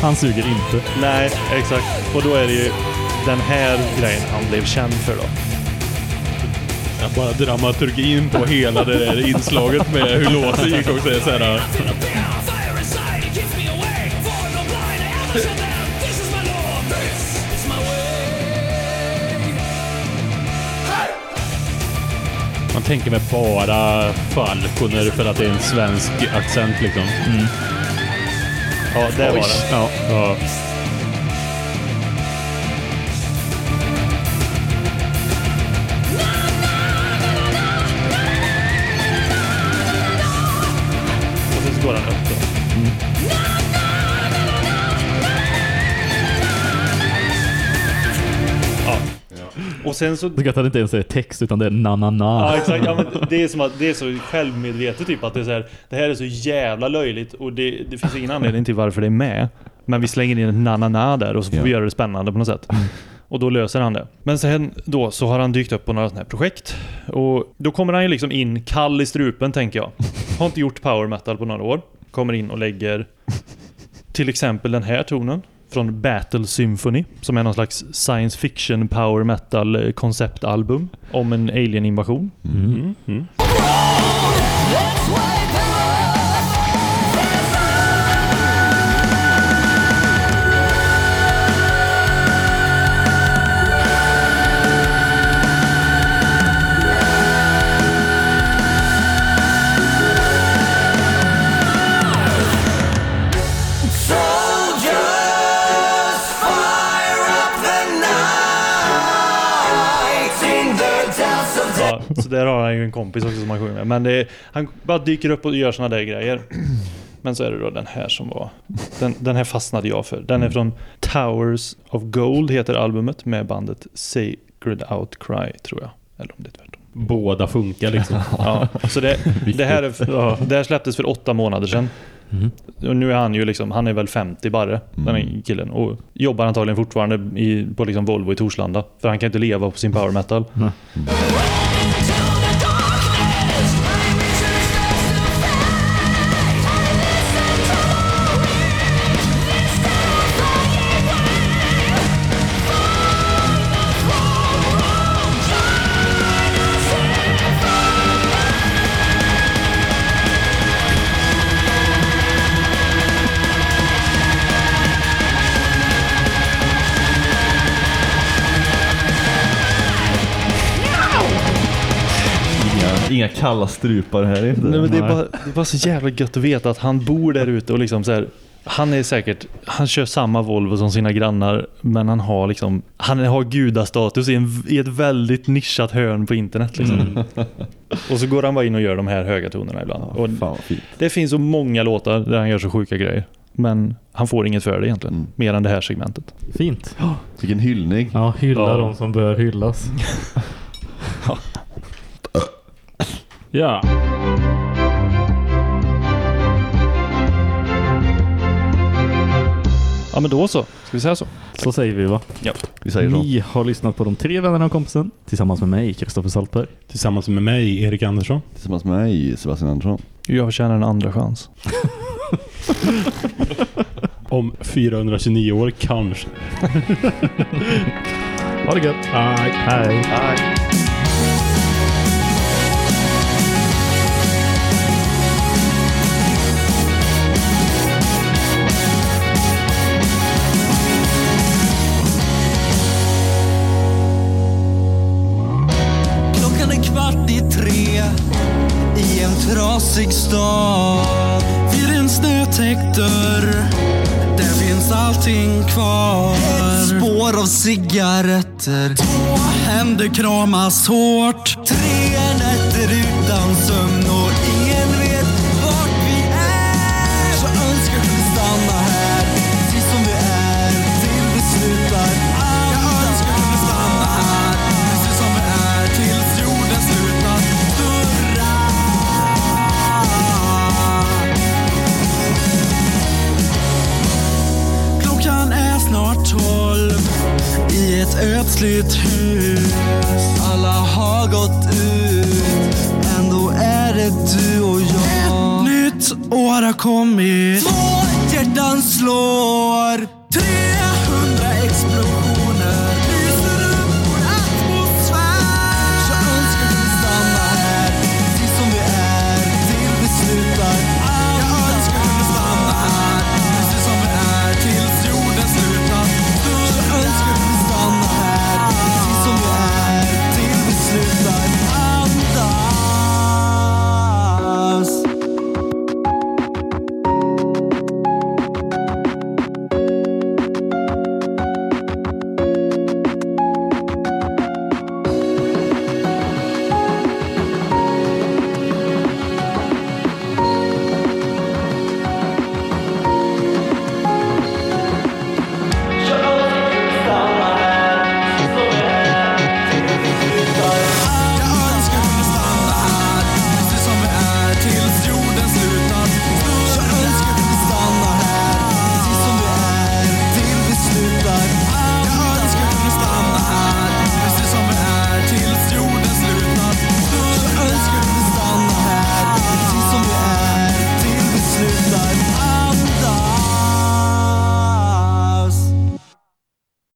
Han suger inte. Nej, exakt. Och då är det ju den här grejen han blev känd för då. Bara dramaturgin på hela det där inslaget med hur låten gick också. är Så här, man tänker väl bara Falconer för att det är en svensk accent liksom. Ja, det var det. Ja, ja. Och sen så... Är att det inte ens är text utan det är na-na-na. Ja exakt, ja, men det är som att det är så självmedvetet typ att det är så här, det här är så jävla löjligt och det, det finns ingen anledning till varför det är med. Men vi slänger in en na-na-na där och så får vi göra det spännande på något sätt. Och då löser han det. Men sen då så har han dykt upp på några sådana här projekt. Och då kommer han ju liksom in kall i strupen tänker jag. Har inte gjort power metal på några år. Kommer in och lägger till exempel den här tonen från Battle Symphony som är någon slags science fiction power metal eh, konceptalbum om en alien-invasion. Mm. Mm. Ja, så där har han ju en kompis också som han sjunger med. Men är, han bara dyker upp och gör såna där grejer. Men så är det då den här som var... Den, den här fastnade jag för. Den är från Towers of Gold heter albumet med bandet Sacred Outcry tror jag. Eller om det är tvärtom. Båda funkar liksom. Ja, så det, det, här det här släpptes för åtta månader sedan. Och nu är han ju liksom, han är väl 50 bara, den här killen. Och jobbar antagligen fortfarande i, på liksom Volvo i Torslanda. För han kan inte leva på sin power metal. Inga, kalla strupar här inte. Nej, men det, är bara, det är bara så jävla gött att veta att han bor där ute och liksom så här Han är säkert, han kör samma Volvo som sina grannar, men han har liksom, han har gudastatus i, en, i ett väldigt nischat hörn på internet. Liksom. Mm. Och så går han bara in och gör de här höga tonerna ibland. och det finns så många låtar där han gör så sjuka grejer. Men han får inget för det egentligen, Mm. mer än det här segmentet. Fint. Vilken hyllning. Ja, hylla Ja. de som bör hyllas. ja. Ja men då så, ska vi säga så? Så säger vi va? Ja. Vi säger så. Ni har lyssnat på De tre vännerna och kompisen tillsammans med mig, Kristoffer Saltberg. Tillsammans med mig, Erik Andersson. Tillsammans med mig, Sebastian Andersson. Jag förtjänar en andra chans. Om 429 år kanske. Ha det gött. Hej. Hej. Klockan stad. Vid en snötäckt dörr, där finns allting kvar. Ett spår av cigaretter, två händer kramas hårt. Tre nätter utan sömn tolv i ett ödsligt hus. Alla har gått ut, ändå är det du och jag. Ett nytt år har kommit. Två hjärtan slår. Tre